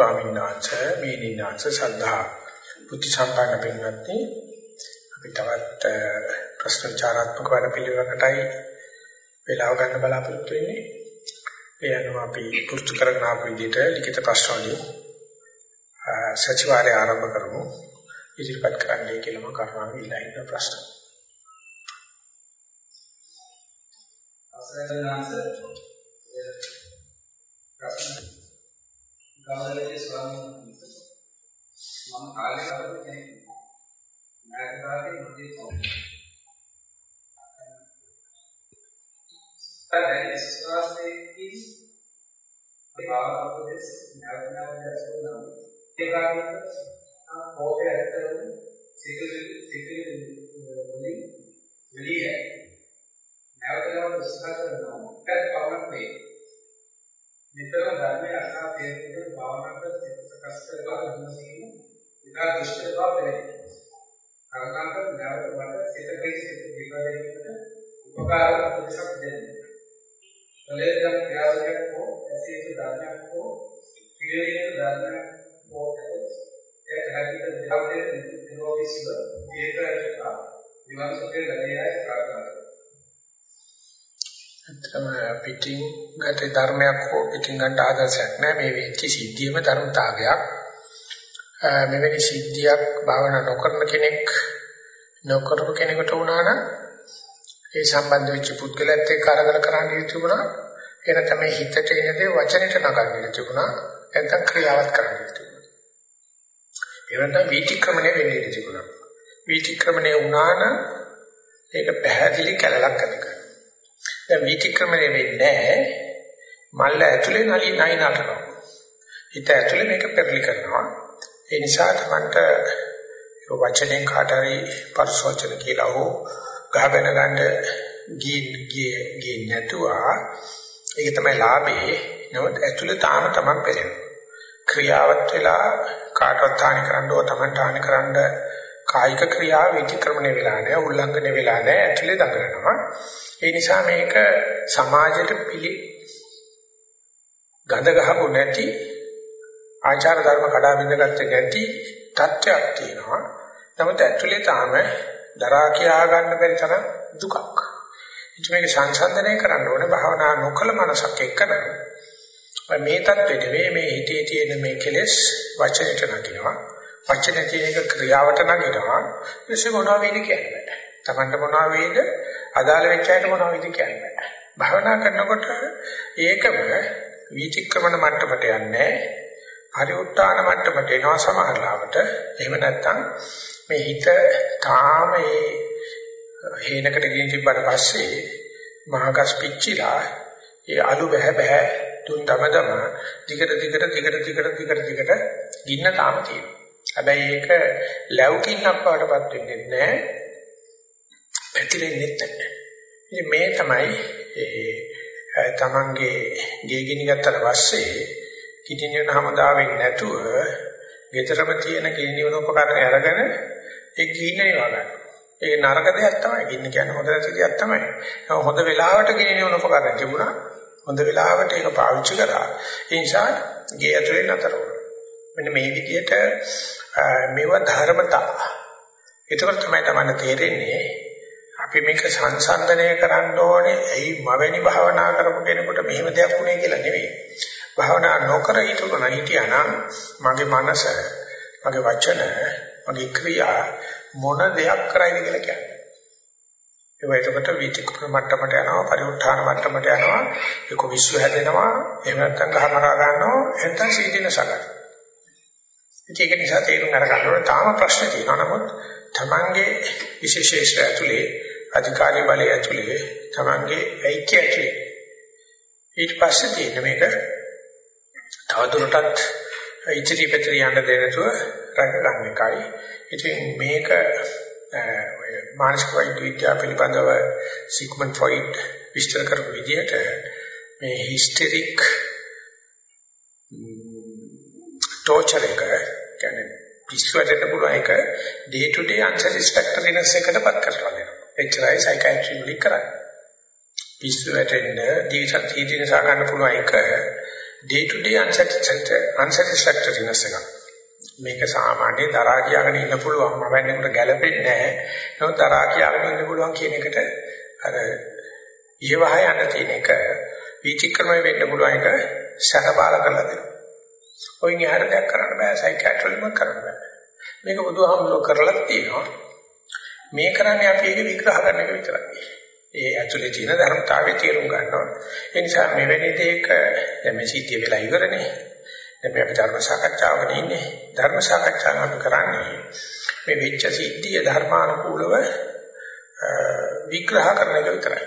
ස්වාමීන් වහන්සේ මේනිනාච සද්ධා බුද්ධ සම්පන්න පින්වත්නි අපි තවත් ප්‍රශ්න චාරාත්මක වැඩ පිළිවෙලකටයි වේලාව ගන්න බලාපොරොත්තු වෙන්නේ. ඒ අනුව අපි පුරුදු කරගෙන ආපු විදිහට ලිඛිත ප්‍රශ්න වලින් සතිವಾರය ආරම්භ කරමු. ඉදිරිපත් කරන්නයි කියලා මම කරුණාවෙන් ඉල්ලා ඉන්න ප්‍රශ්න. අවසරයන්ස ප්‍රශ්න ගෞරවනීය ස්වාමීන් වහන්සේ මම කාලේ කවුරු කෙනෙක් නායකයාගේ මුදේ කොහොමද දැන් විශ්වාසයේදී භාවනාවකදී නායකයාගේ නම් ඒ වගේම කෝපය ඇත්තටම සිකල් සිකල් වලින් வெளியே නැවත නැවත උත්සාහ කරනවා ඒකත් පවණක් නෙවෙයි නිතර ධර්මය අසා තේරුම් භාවනා කර සකස් කරලා ගන්න ඉතා දුෂ්කර බව පෙරේ. කරුණාකර නැවත මට සිතකයි සිත විකාරයකට උපකාර උපදේශක් දෙන්න. කලෙදම් ක්‍රියාවලියක් හෝ ඇසීත ධර්මයක් හෝ පිළිවෙලික ධර්මයක් හෝ ඒ හැකිත දෙවදේ නිරෝධීසිව ඒකරට විවන් සුඛේ ලැබෙයි ප්‍රාර්ථනා කරනවා. ඇත්තම පිටින් ගත ධර්මයක් හෝ පිටින් ගන්න ආදර්ශයක් නෑ මේ වෙච්ච සිද්ධියම ධර්මතාවයක්. මෙවැනි සිද්ධියක් භාවනා නොකරන කෙනෙක් නොකරපු කෙනෙකුට වුණා නම් ඒ සම්බන්ධ වෙච්ච පුද්ගලයාත් එක්ක අරගෙන කරන්න යුතුුණා එන තමයි හිතට එන දේ වචනෙට නගන්න යුතුුණා නැත්නම් ක්‍රියාවත් කරන්න යුතුුණා ඒ වෙනතම වීතික්‍රමණය වෙන්නේ යුතුුණා වීතික්‍රමණය වුණා නම් ඒක පැහැදිලි කැලලක් ඇති කරනවා. දැන් විතික්‍රමණය වෙන්නේ නැහැ. මල්ල ඇතුලේ නලි නයි නටනවා. හිත ඇතුලේ මේක පෙරලි කරනවා. ඒ නිසා තමන්ට වචනෙන් කාට හරි පරිසෝචන කියලා හෝ ගහගෙන ගන්න ගී ගී ගී නැතුවා ඒක තමයි ලාභේ. නමුත් ඇතුලේ තාම තමන් පෙරෙනවා. ක්‍රියාවත් වෙලා කාටවත් හානි කරන්න ඕ තමන්ට හානි කරන්න කායික ක්‍රියාව විතික්‍රමණය වෙලා නැහැ උල්ලංඝනය වෙලා නැහැ ඇතුලේ දඟලනවා. ඒ නිසා මේක සමාජයට පිළි ගඳ ගහපො නැති ආචාර ධර්ම කඩා බින්දගත්ත නැති තත්ත්වයක් තියෙනවා. නමුත් ඇතුලේ තාම දරා කියා ගන්න බැරි තරම් දුකක්. ඉතින් මේක සංසන්දනය කරන්න ඕනේ භාවනා නොකල මනසක් එක්කන මේ தත්ත්වෙ නෙවෙයි මේ හිතේ තියෙන මේ කෙලෙස් වචනයට නගිනවා. වචනේ තියෙන එක ක්‍රියාවට නගිනවා. ඊටසේ මොනවා වෙයිද කියන්නේ? තමන්ට මොනවා වෙයිද අදාළ වෙච්ච අයට මොනවා වෙයිද කියන්නේ? භවනා කරනකොට ඒකම වීතික්‍රමන මට්ටමට යන්නේ. පරිඋත්තාන මට්ටමට එනවා සමහරලාවට එහෙම නැත්නම් මේ හිත තාම ඒ හේනකට ගිහින් තිබ්බට පස්සේ මහගස් පිච්චිලා ඒ අලු බහැ බහැ තුන් දම දම දිගට දිගට දිගට දිගට දිගට දිගට ගින්න තාම තියෙනවා. හැබැයි ඒක ලැබුකින් අපවටපත් වෙන්නේ නැහැ. පැතිරෙන්නේ නැහැ. ඉතින් මේ තමයි ඒ තමන්ගේ ගේ ගිනි ගත්තට පස්සේ කිදිනියන හමදාවෙන් නැතුව ගෙදරම තියෙන කිදිනියන උපකරණ අරගෙන ඒ ගින්න නිවා ගන්න. ඒක නරක දෙයක් තමයි. ගින්න කියන්නේ හොඳ නැති දෙයක් තමයි. හොඳ වෙලාවට කිදිනියන උපකරණ තිබුණා. හොඳ වෙලාවට ඒක පාවිච්චි කරා. ඒ නිසා ගේ ඇතුලේ නතර වුණා. මෙන්න මේ විදිහට මේව ධර්මතා. ඒකවල තමයි තමයි තේරෙන්නේ අපි මේක සංසන්දනය කරන්න ඕනේ ඇයි මවැනි භාවනා කරපු කෙනෙකුට මෙහෙම දෙයක් වුනේ කියලා නෙවෙයි. භාවනා නොකර හිටුන හිටියානම් මගේ මනස, මගේ වචන, මගේ ක්‍රියා මොන දෙයක් කරයිද කියලා කියන්නේ. ඒක එතකොට විචක්‍ර මට්ටමට යනවා පරිඋත්ථාන මට්ටමට යනවා ඒක විශ්ව හැදෙනවා එහෙම නැත්නම් ගහමරා ගන්නවා එතන සීදින සගත ඒක නිසා තේරුම් අරගන්න ඕනේ. තාම ප්‍රශ්න තියෙනවා. නමුත් තමන්ගේ විශේෂේෂ ඇතුලේ අධිකාරී බලය ඇතුලේ තමන්ගේ ඓක්‍ය ඇතුලේ. ඊට පස්සේ තියෙන මේක තවදුරටත් ඉතිරි පෙතර යන්න දෙන්නතුව රැක ගන්න එකයි. ඉතින් මේක ඔය මානසික වෛද්‍ය විද්‍යාව පිළිබඳව සිග්මන්ඩ් ෆ්‍රොයිඩ් විස්තර කරපු විදිහට මේ හිස්ටරික් ටෝචර් එක කියන්නේ පිස්සු වැටෙන්න පුළුවන් එක day to day unsatisfactoriness එකටපත් කරලා දෙනවා. එච්චරයි සයිකියාට්‍රි වලින් කරන්නේ. පිස්සු වැටෙන්න දීසක් තීතිනසා ගන්න පුළුවන් එක day to day unsatisfactoriness එක. මේක සාමාන්‍ය දරා කියාගෙන ඉන්න පුළුවන් මම වෙනකොට ගැළපෙන්නේ නැහැ. නමුත් දරා කියාගෙන ඉන්න පුළුවන් කියන එකට අර ඊවහ යන තියෙන එක විචක්‍රමය වෙන්න පුළුවන් එක සහපාල කරලා දෙනවා. ඔයින් එහාට දෙයක් කරන්න බෑ සයිකියාට්‍රිලිම කරන්න බෑ. මේක බුදුහාමුදුරුවෝ කරලා තියෙනවා. මේ කරන්නේ අපි ඒක විග්‍රහ කරන එක විතරයි. ඒ ඇතුලේ තියෙන ධර්මතාවය තේරුම් ගන්නවා. ඒ නිසා මෙවැනි දෙයක දැන් මේ සිද්ධිය වෙලා ඉවරනේ. දැන් අපි ධර්ම සාකච්ඡාවක ඉන්නේ. ධර්ම සාකච්ඡාව අපි කරන්නේ මේ වෙච්ච සිද්ධිය ධර්මානුකූලව විග්‍රහ කරන එක විතරයි.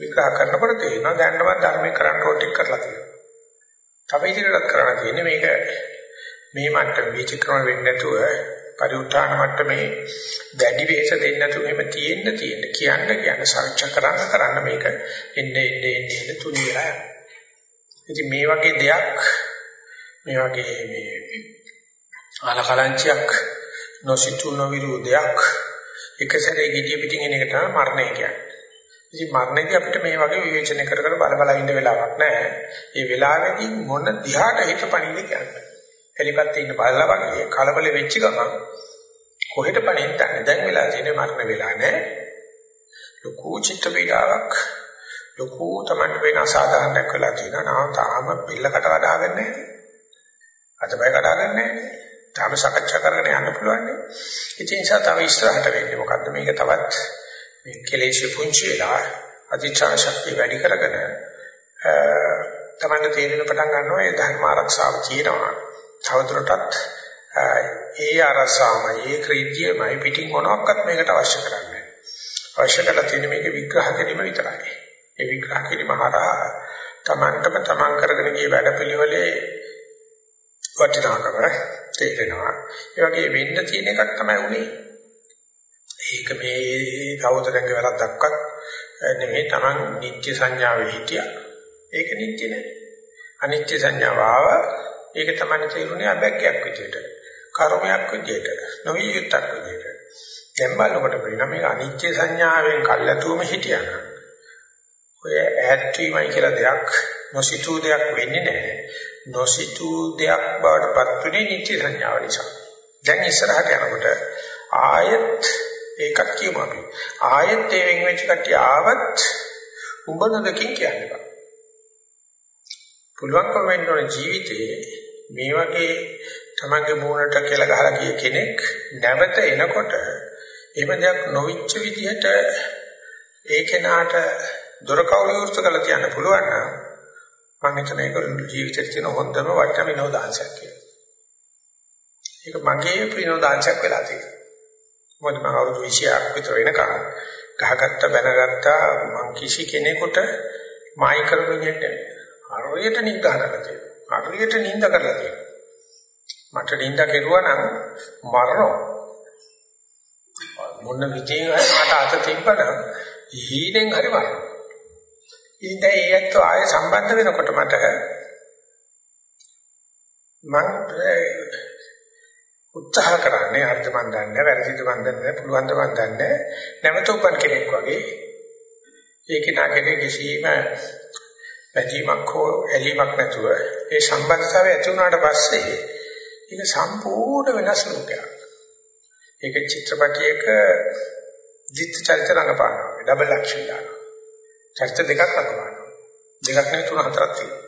විග්‍රහ කරනකොට තේරෙනවා දැනටමත් ධර්මයේ කරන්න ඕටික් කරලා තියෙනවා. තව ඉදිරියටත් කරන්න තියෙන්නේ මේක මේ මට්ටම විචක්‍රම වෙන්නේ නැතුව පරිඋත්ථාන මට්ටමේ දැඩි වෙහෙස දෙන්නේ නැතුව මෙහෙම තියෙන්න තියෙන්න කියන්න කියන්න සාක්ෂා කරන්න කරන්න මේක එන්නේ එන්නේ එන්නේ තුනියලා ඉතින් මේ වගේ දෙයක් මේ වගේ මේ ආලකලංචයක් නොසිතු නොවිරු දෙයක් එක සැරේ gediya පිටින් එන එක තමයි මරණය කියන්නේ. ඉතින් මරණයදී අපිට මේ වගේ විවේචනය කර කර බල බල ඉන්න වෙලාවක් නැහැ. ඒ වෙලාවේදී මොන දිහාට හිත පණින්න කියන්නේ. එලිපත්තේ ඉන්න බලලා වගේ කලබල වෙච්ච ගමන් කොහෙට පණින්නද දැන් වෙලා තියෙන මරණ වෙලා නැහැ. ලොකු චිත්ත පීඩාවක් ලොකු තමයි වෙන අසාධාරණයක් වෙලා තියෙනවා. නාම තාම පිල්ලකට වඩාගෙන නැහැ. අතපය කඩාගෙන නැහැ. තාම සාකච්ඡා කරගෙන යන්න පුළුවන්. ඒ නිසා තව ඉස්සරහට වෙන්නේ මොකද්ද මේක තවත් මේ කෙලෙස් පුංචි වෙලා අධිචාර ශක්තිය වැඩි කරගෙන තමන්න තේරෙන පටන් ගන්නවා ඒ ධර්ම ආරක්ෂාව කියනවා. තවදුරටත් ඒ ආරක්ෂාවයි ඒ ක්‍රීඩියමයි පිටින් මොනක්වත් මේකට අවශ්‍ය කරන්නේ අවශ්‍ය කරලා තියෙන මේක විග්‍රහ කිරීම විතරයි. ඒ විග්‍රහ කිරීම හරහා තමන්ටම තමන් කරගෙන ගිය වැඩපිළිවෙලේ වටිනාකම තේරෙනවා. ඒ වගේ වෙන්න තියෙන එකක් තමයි උනේ. ඒක මේ කවුතරගේ වැරද්දක්වත් නෙමෙයි Taman නිත්‍ය සංඥාවේ හිටියා. ඒක නිත්‍ය නෑ. අනිත්‍ය සංඥාව ආව ඒක තමයි තේරුනේ අබැක්කයක් විදියට. කර්මයක් විදියට. නොවිය යුක්තක් විදියට. දැන් බලනකොට පේනවා මේක අනිත්‍ය සංඥාවෙන් කල්ැතුවම හිටියා. ඔය ඈත් වීමයි කියලා දෙයක් නොසිතූ දෙයක් වෙන්නේ නැහැ. නොසිතූ දෙයක් බවට පත් වෙන්නේ නිත්‍ය සංඥාව නිසා. දැන් ඉස්සරහට යනකොට ආයෙත් ඒකක් කියමු අපි. ආයෙත් ඒ වෙන් වෙච්ච කට්ටිය ආවත් උඹ නොදකින් කියන්නේ බා. පුළුවන්කම වෙන්න ඕන ජීවිතේ මේ වගේ තමන්ගේ මූණට කියලා ගහලා ගිය කෙනෙක් නැවත එනකොට එහෙම දෙයක් නොවිච්ච විදිහට ඒ කෙනාට දොර කවුල විවෘත කරලා තියන්න පුළුවන් නම් මම හිතන ඒක ජීවිතේ තියෙන හොඳම වටිනා විනෝදාංශයක් කියලා. ඒක මගේ විනෝදාංශයක් වෙලා තියෙනවා. මොකද මම අවුරුදු 26ක් විතර වෙනකන් ගහගත්ත බැනගත්ත මං කිසි කෙනෙකුට මායි කරගන්නට හරියට නිඳ කරලා තියෙනවා. හරියට නිඳ කරලා තියෙනවා. මට නිඳ කෙරුවා නම් මරනවා. මොන විදිහෙන් හරි මට අත තිබ්බනම් හීනෙන් හරි මරනවා. ඉතින් ඒ ඇත්ත ආයෙ සම්බන්ධ වෙනකොට මට මම උත්සාහ කරන්නේ අර්ථ මන් දන්නේ වැරදිද මන් දන්නේ පුළුවන් ද මන් දන්නේ නැමත උපන් කෙනෙක් වගේ ඒක නාකේ කිසිම පැජීමක් හෝ ඇලීමක් නැතුව ඒ සම්බන්ධතාවය ඇති වුණාට පස්සේ ඒක සම්පූර්ණ වෙනස් ලෝකයක්. ඒක චිත්‍රපටයක දිත් චරිත රංගපානවා. ඩබල් ඇක්ෂන් දානවා. චරිත දෙකක් රඟපානවා. දෙකක් නෙවෙයි තුන හතරක් තියෙනවා.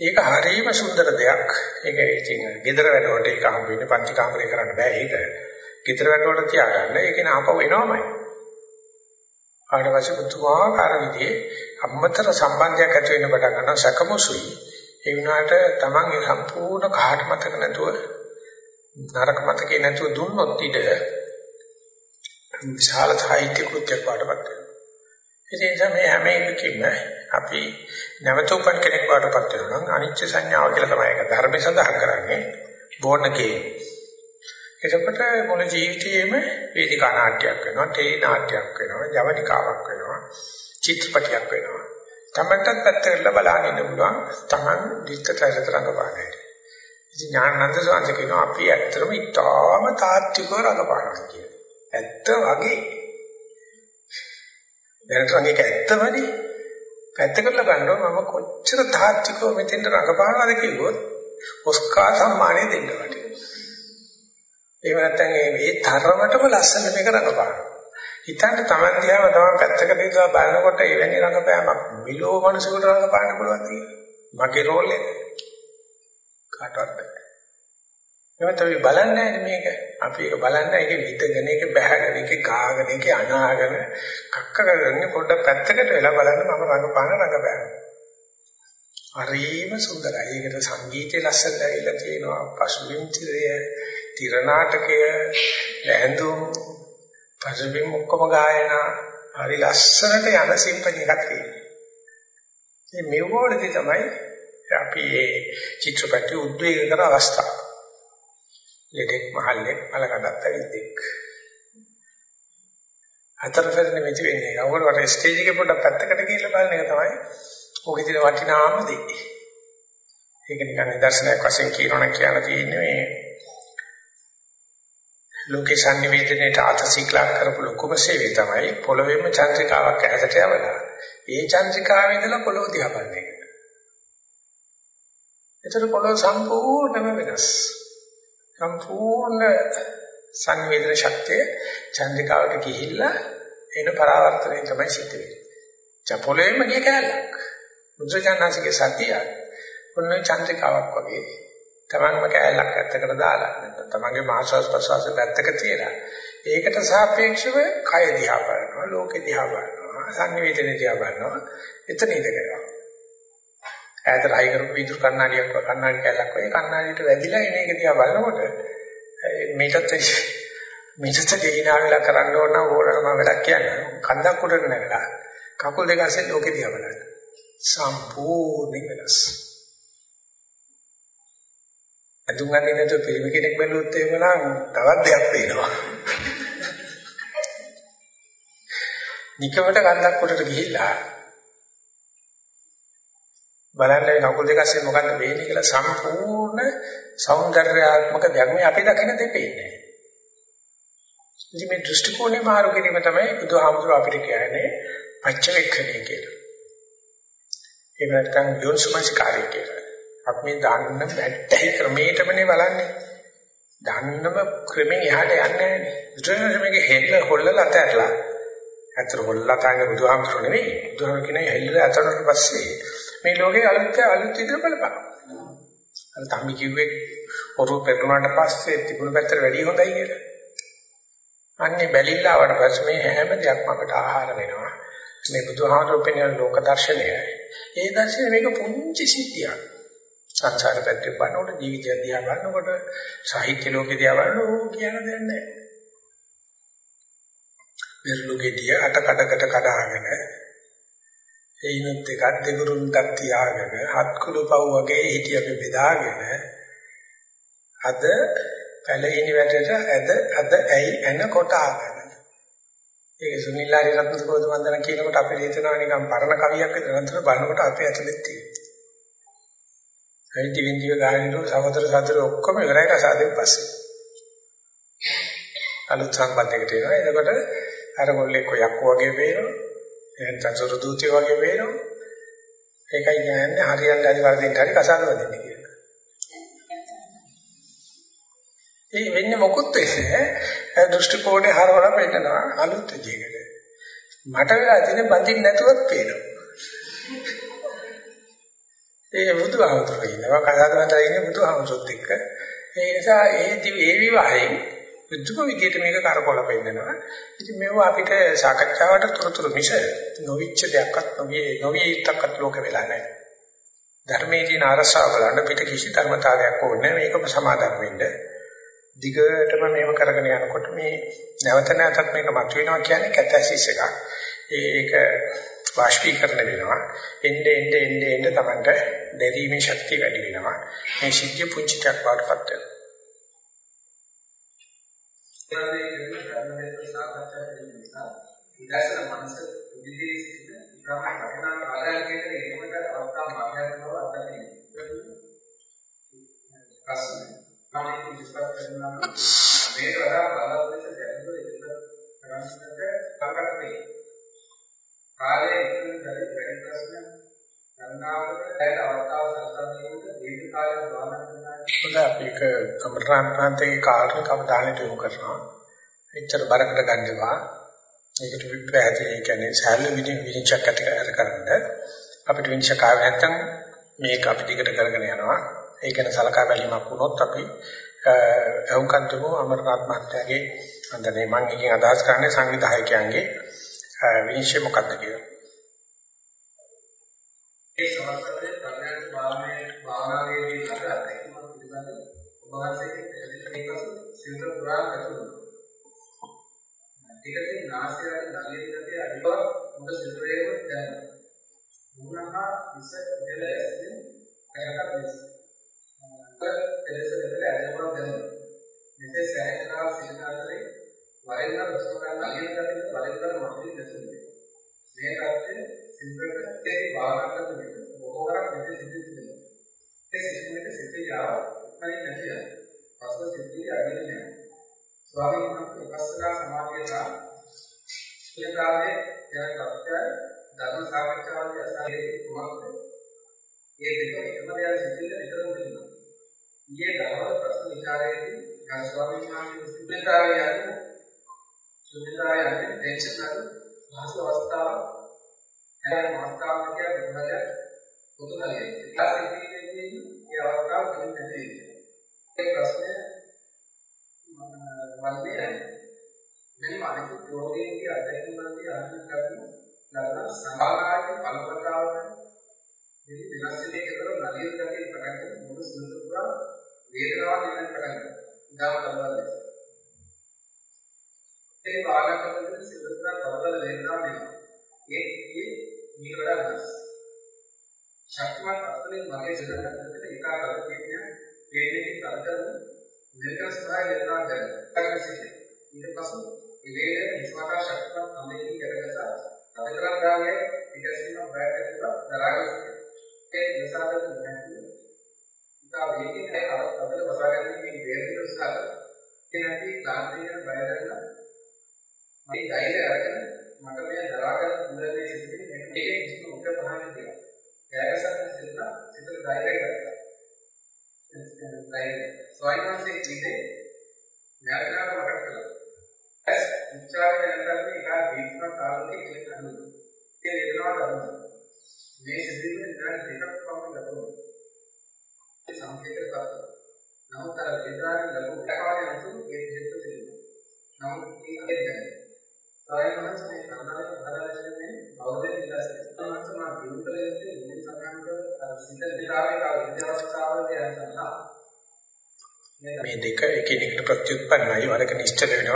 ඒක හරියම සුන්දර දෙයක්. ඒක ඉතින් ගෙදර වැඩවලට ඒක හම් වෙන්නේ පංච කාමරේ කරන්න බෑ ඒක. ගෙදර වැඩවලට තියාගන්න ඒක නාපව වෙනවමයි. ආට පස්සේ පුතුමාකාර විදිහේ අම්මතර සම්බන්ධයක් ඇති වෙන්න පටන් ගන්නවා සකමුසුයි. ඒ වුණාට Taman ඒ සම්පූර්ණ කාට මතක නැතුව නරක මතකේ නැතුව දුන්නොත් ඉඩ විශාල සාහිත්‍ය කෘත්‍යයක් වඩපත් වෙනවා. ඉතින් මේ හැම එකකින්ම අපි නැවත උපන් කෙනෙක් වඩපත් වෙනවා නම් අනිච්ච සංඥාව කියලා තමයි ඒක ධර්මයේ සඳහන් කරන්නේ බොණකේ. එතකොට මොන ජීවිතයේම වේදිකා නාට්‍යයක් වෙනවා, තේ නාට්‍යයක් වෙනවා, ජවනිකාවක් වෙනවා, චිත්‍රපටයක් වෙනවා. තමන්ටත් පැත්තකට බලන්න ඉන්න පුළුවන් තමන් දික්කතරට රඟපානයි. ඉතින් ඥානানন্দ සෝන්ස කියනවා අපි ඇත්තටම ඊටාම තාත්විකව රඟපානවා කියලා. ඇත්ත වගේ දැනට මේක ඇත්තමනේ. පැත්තකට බලනවා මම කොච්චර තාත්විකව මෙතෙන්ට රඟපානවද කිව්වොත් ඔස්කාර් සම්මානය දෙන්න වටිනවා. ඒ නැත්තම් මේ තරමටම ලස්සන මේක රඟපානවා. හිතන්න Taman දිහාම තමන් පැත්තකට දාලා බලනකොට එවැනි රඟපෑමක් මිලෝ මනසකට රඟපාන්න පුළුවන් කියලා. මගේ රෝල් එක කාටවත් බෑ. ඒවත් අපි බලන්නේ මේක. අපි ඒක බලන්නේ ඒක විතගෙන ඒක බහැගෙන ඒක කාගෙන ඒක අනාගෙන කක්ක කරගෙන පොඩ්ඩක් පැත්තකට වෙලා බලන්න මම රඟපාන රඟපෑම. හරිම සුන්දරයි. ඒකට සංගීතයේ ලස්සනට ඇවිල්ලා තියෙනවා. පසුබිම් තිරය, තිර නාටකය, ඇඳුම්, පසුබිම් ඔක්කොම ගායනා හරි ලස්සනට යන සිම්පනි එකක් තියෙනවා. මේ මෙවෝලදී තමයි අපි මේ චිත්‍රපටි උද්වේග කර අවස්ථාව. ලෙඩෙක් මහල්ලෙක් මලකඩත් විද්දෙක්. අතරපැරණ මෙති වෙන්නේ. අවුල වට ස්ටේජ් එකේ පොඩ්ඩක් පැත්තකට ගිහිල්ලා බලන එක තමයි ඕකේ තියෙන වටිනාම දේ. ඒක නිකන් නිදර්ශනයක් වශයෙන් කියනවනම් කියන්න තියෙන්නේ මේ ලෝකේ සංනිවේදනයේට අතසිකලා කරපු ලොකුම සේවය තමයි පොළොවේම චන්ද්‍රිකාවක් ඈතට යවලා ඒ චන්ද්‍රිකාවේ ඉඳලා පොළොව දිහා බලන එක. ඒතර පොළොව සම්පූර්ණයෙන්ම වෙනස්. සම්පූර්ණ සංවේදන ශක්තිය චන්ද්‍රිකාවට ගිහිල්ලා එන පරාවර්තනය තමයි සිද්ධ වෙන්නේ. චපොලෙම ගිය කැලක්. බුද්ධජනනාසිකේ සතිය ඔන්න චන්ද්‍රිකාවක් වගේ තමන්ම කැලක් ඇත්තකට දාලා නැත්නම් තමන්ගේ මාසස් ප්‍රසවාස පැත්තක තියලා ඒකට සාපේක්ෂව කය දිහා බලනවා ලෝකෙ දිහා බලනවා සංනිවේදනය දිහා බලනවා එතන ඉඳගෙන ඈතට හයි කරපු විදුරු කණ්ණාඩියක් කණ්ණාඩි කැලක් වගේ කණ්ණාඩියට වැදිලා එන එක දිහා බලනකොට මේකත් මේකත් දෙහිනා වෙලා කරන්න ඕන නම් ඕනම වැඩක් කියන්නේ කන්දක් උඩට නැගලා කකුල් දෙක අස්සෙන් ලෝකෙ දිහා බලන්න. සම්පූර්ණ වෙනස්. අඳුන් අඳින්න නැතුව පිළිම කෙනෙක් බැලුවොත් එහෙම නම් තවත් දෙයක් පේනවා. නිකමට කන්දක් උඩට ගිහිල්ලා බලන්න මේ කකුල් දෙක අස්සේ මොකද්ද වෙන්නේ කියලා සම්පූර්ණ సౌందర్యාත්මක ධර්මයේ අපි දකින්න දෙපෙන්නේ. ඉතින් මේ දෘෂ්ටි කෝණය මාරු කිරීම තමයි බුදුහාමුදුරුව අපිට කියන්නේ පච්චවේක්ෂණය කියලා. ඒක නැත්නම් යොන්සුමංස්කාරය කියලා. අපි දන්න බැට්ටයි ක්‍රමයටමනේ බලන්නේ. දන්නම ක්‍රමෙන් එහාට යන්නේ නැහැ. බුදුරජාණන් මේක හෙල්ල හොල්ලලා අතහැරලා. අතර හොල්ලලා කාගේ බුදුහාමුදුරුව නෙවෙයි. බුදුහාමුදුරුව කියන්නේ හෙල්ලලා අතහැරලා පස්සේ මේ ලෝකේ අලුත් අලුත් විදිහට බලපන්. අර තම්මි කිව්වේ ඔරුව පෙරුණාට පස්සේ තිබුණු පැත්තට වැඩිය හොඳයි කියලා. අන්නේ බැලිල්ලාවට පස්සේ මේ හැම දෙයක්ම අපට ආහාර වෙනවා. මේ බුදුහාමුදුරුවෝ පෙන්වන ලෝක දර්ශනය. ඒ දර්ශනය මේක පුංචි සිද්ධියක්. සංසාර පැත්තේ බලනකොට ජීවිතය දිහා බලනකොට සාහිත්‍ය ලෝකෙ දිහා බලනකොට කියන දෙයක් නැහැ. මෙරුළුගෙඩිය අට කඩකට කඩාගෙන ඒනොත් එකක් දෙගුරුන්ටක් තියාගෙන හත් කුළු පව් වගේ හිටිය අපි බෙදාගෙන අද පැලෙහිනි වැටේට අද අද ඇයි එන කොට ආගෙන ඒක සුනිල්ලාරි රත්නකෝද වන්දන කියනකොට අපිට හිතෙනවා නිකන් පරණ කවියක් විතර අතර බලනකොට අපේ ඇතුලේ තියෙනවා. ඒ දිවින්දිය ගානිනු සමතර සතර ඔක්කොම ඉවරයි කසාදෙන් පස්සේ. අලුත් සම්බන්ධයකට එනවා. එතකොට අර ගොල්ලෙක් කොයක් වගේ පේනවා. එහෙනම් සතර දූතිය වගේ වෙනවා. ඒකයි කියන්නේ හරියන්න හරි වරදින් හරි කසාද වදින්න කියලා. ඒ වෙන්නේ මොකුත් වෙන්නේ දෘෂ්ටි කෝණේ හරවලා පෙන්නනවා අලුත් ජීවිතයකට. මට වෙලා තියෙන බඳින්න නැතුවත් පේනවා. ඒ බුදුහාමුදුරුවෝ ඉන්නවා කසාද වන්දනා ඉන්නේ බුදුහාමුදුරුවොත් එක්ක. ඒ නිසා ඒ ඒ විවාහයෙන් බුද්ධම විදියට මේක කරකවල පෙන්නනවා. ඉතින් මේවා අපිට සාකච්ඡාවට තොරතුරු මිස නොවිච්ච දෙයක්වත් නොවිය නොවිය යුක්තක්වත් ලෝක වෙලා නැහැ. ධර්මයේ තියෙන අරසාව බලන්න පිට කිසි ධර්මතාවයක් ඕනේ මේකම සමාදම් වෙන්න. දිගටම මේව කරගෙන යනකොට මේ නැවත නැවතත් මේක මතුවෙනවා කියන්නේ කැතැසිස් එකක්. ඒක වාෂ්පීකරණ වෙනවා. එnde ende ende ende තමයි දැරීමේ ශක්තිය වැඩි වෙනවා. මේ සිද්ධිය පුංචි ටක් වඩපත් වෙනවා. ඒවායේ කරන ධර්මයේ සාකච්ඡා කිරීම නිසා විදර්ශන මනස ඉදිරියේ සිටින ඉතාම වටිනා ආදායකයක එනකොට අවස්ථා මාර්ගයක් බව අත්දැකීම. ප්‍රශ්න. මම ඉස්පත් කරනවා මේ වඩා බලාපොරොත්තු දැනුම ඉදිරියට කරන්නට කරන්නේ. කාලය ඉක්මන බැරි වැඩි ප්‍රශ්න ගණනාවකට ඇයට අවස්ථාව සලසන්නේ දීර්ඝ කාලයක් භාවනා කරනවා. හොඳ අපි එක සම්ප්‍රාන්තාන්තයේ කාලයක අවධානය යොමු කරනවා. එච්චර බරකට ගන්නවා. ඒකට විප්‍රහැතිය කියන්නේ සෑහළු විනිශ්චයක් ඇති කරගන්න අපිට විනිශ්චය නැත්තම් මේක අපි දිගට කරගෙන යනවා. ඒ ගැන සලකා බැලීමක් වුණොත් අපි අහුම්කන් තුමු අමරනාත් මහත්තයාගේ අන්දනේ මම එකකින් අදහස් කරන්නේ සංවිධායකයන්ගේ විනිශ්චය මොකක්ද කියලා. ඒ සමස්තයේ ප්‍රඥාන භාවනාවේ භාවනාවේදී අර අත්‍යවශ්‍යම පිළිබඳ ඔබ වහන්සේගේ මේක සිත පුරා කරනවා. ටිකකින් නාසයෙන් නලියකට අඩිව මුද සිදුරේම දැනෙනවා. මුණහා විස දෙල ඇස්යෙන් කයකට විස. එලෙස දෙල ඇදෙනවා දැනෙනවා. මෙසේ සෑහෙනවා සිතාතරේ වරින් වර ප්‍රශ්න ගන්න නලියකට වරින් වර මතුවී දැසෙනවා. මේ කප්පේ සිල්වට ඒ භාවනා කරන විට බොහෝ වරක් මෙතේ සිද්ධ වෙනවා. ඒ සිද්ධියක සිද්ධියාව හරි නැතිය. පස්ව සිද්ධිය අඩිය නෑ. ස්වාමීන් වහන්සේ විපස්සනා සමාධියට ඒ කාලේ යන කප්පය ධර්ම සාකච්ඡාවන්ගේ අසාරයේ කුමක්ද? ඒ දෙක එකම දේ සිද්ධියට විතරම වෙනවා. ඊයේ දවල් ප්‍රශ්න විචාරයේදී ගල් ස්වාමීන් වහන්සේ සුද්ධකාරය යන සුද්ධකාරය යන ටෙන්ෂන් අර භාෂ අවස්ථාව හැබැයි අවස්ථාවක් කියන බුදුහාය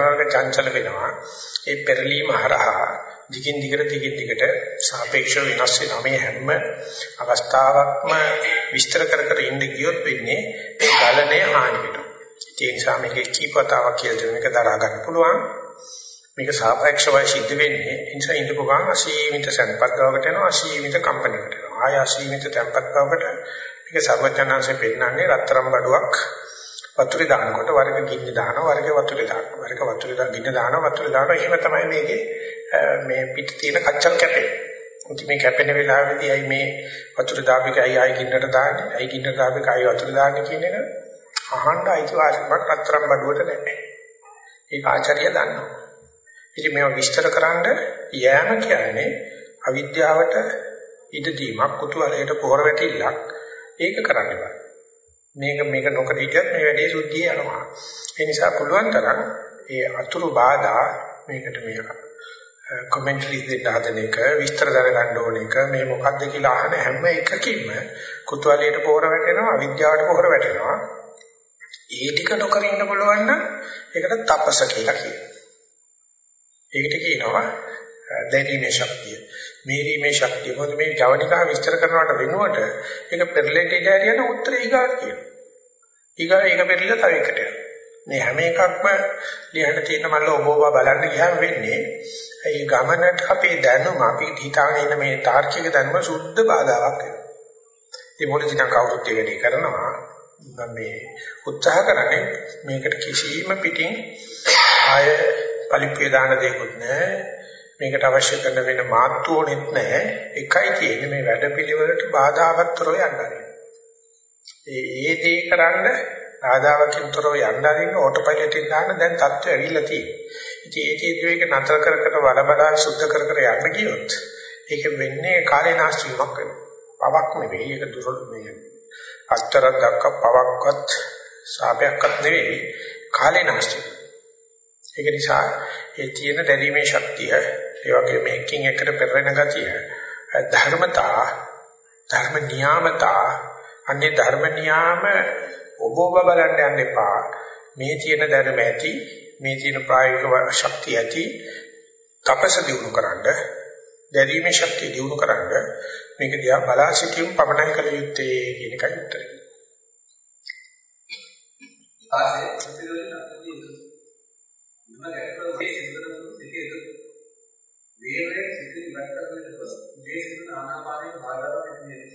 නිශ්චල වෙනවා වරක චංචල වෙනවා. ඒ පෙරලීම හරහා දිගින් දිගට දිගින් දිගට සාපේක්ෂව වෙනස් වෙනවා. මේ හැම අවස්ථාවක්ම විස්තර කර කර ඉඳ ගියොත් වෙන්නේ ඒ ගලණය හානි වෙනවා. ඒ නිසා මේක කීපතාවක් කියලා දෙන එක දරා ගන්න පුළුවන්. මේක සාපේක්ෂව සිද්ධ වෙන්නේ. ඒ නිසා ඉඳපු ගමන් අසීමිත සම්පත් ගාවකට යනවා අසීමිත කම්පැනිකට යනවා ආය අසීමිත තැම්පත් ගාවකට මේක සර්වඥාන්සේ පෙන්නන්නේ රත්තරන් බඩුවක් වතුරේ දානකොට වර්ග ගින්න දානවා වර්ග වතුරේ දානවා වර්ග වතුරේ දා ගින්න දානවා වතුරේ දානවා. එහෙම තමයි මේකේ මේ පිට තියෙන කච්චල් කැපෙන්නේ. ඉතින් මේ කැපෙන වෙලාවේදී අයි මේ වතුරේ දාපේක අයි ආයි ගින්නට දාන්නේ. අයි ගින්නට දාපේක අයි වතුරේ දාන්නේ කියන එක අහන්න අයිතිවාසිකමක් රත්තරන් බඩුවට නැහැ. ඒක ආචාර්ය දන්නවා. ඉතින් මේවා විස්තර කරන්න යෑම කියන්නේ අවිද්‍යාවට ඉඩ දීමක් කුතුහලයට පොහොර වැටිල්ලක්. ඒක කරන්න බෑ. මේක මේක නොකර හිටියත් මේ වැඩේ සුද්ධිය යනවා. ඒ නිසා පුළුවන් තරම් ඒ අතුරු බාධා මේකට මේ කමෙන්ටරි දෙන්න හදන එක විස්තර දැනගන්න ඕන එක මේ මොකද්ද කියලා අහන හැම එකකින්ම කුතුහලයට පොහොර වැටෙනවා අවිද්‍යාවට පොහොර වැටෙනවා. ඒ ටික නොකර ඉන්න පුළුවන් නම් ඒකට තපස කියලා කියනවා. ඒකට කියනවා දැනීමේ ශක්තිය. මේරීමේ ශක්තිය. මොකද මේ ජවනිකා විස්තර කරනවට වෙනුවට ඒක පෙරලෙට ඉඳලා යන උත්තර ඊගාට කියනවා. ඊගා ඒක පෙරලිලා තව එකට යනවා. මේ හැම එකක්ම ලියන්න තියෙන මල්ල ඔබ ඔබ බලන්න ගියාම වෙන්නේ ඒ ගමනට අපේ දැනුම අපි හිතාගෙන ඉන්න මේ තාර්කික දැනුම සුද්ධ බාධාවක් වෙනවා. ඒ මොකද ඉතින් කවුරුත් ඒකදී කරනවා. මම මේ උත්සාහ කරන්නේ මේකට කිසිම පිටින් ආය පලිප්පේ දාන දෙයක්වත් නැහැ. මේකට අවශ්‍ය කරන වෙන මාත්‍ර ඕනෙත් නැහැ. එකයි තියෙන්නේ මේ වැඩපිළිවෙලට බාධාවත්තරෝ යන්නේ. ඒ ඒ දේ කරන්න බාධාවකින්තරෝ යන්න අරින්න ඕටෝපයිලට් එක දාන්න දැන් තත්ත්වය ඇවිල්ලා තියෙනවා. ඉතින් ඒකේ මේක නතර කර කර වඩබඩා සුද්ධ කර කර යන්න ගියොත් ඒක වෙන්නේ කාලේ නාස්ති වීමක් වෙනවා. පවක් නෙවෙයි ඒක දුර මේ අත්‍තරක් දක්ක පවක්වත් සාපයක්වත් නෙවෙයි කාලේ නාස්ති. ඒක නිසා ඒ තියෙන දැරීමේ ශක්තිය ඒ වගේ මේකින් එකට පෙරෙන ගතිය. ධර්මතා ධර්ම නියාමතා අන්නේ ධර්ම නියාම ඔබ ඔබ බලන්න යන්න එපා. මේ තියෙන දැනුම ඇති මේ තියෙන ප්‍රායෝගික ශක්තිය ඇති. තපස දිනු කරන්න දැරීමේ ශක්තිය දිනු කරන්න මේක දිහා බලා සිටීම පමණයි කළ යුත්තේ කියන එකයි උත්තරේ. ආසේ ආනාපානයේ බාධාවක් නෙමෙයි.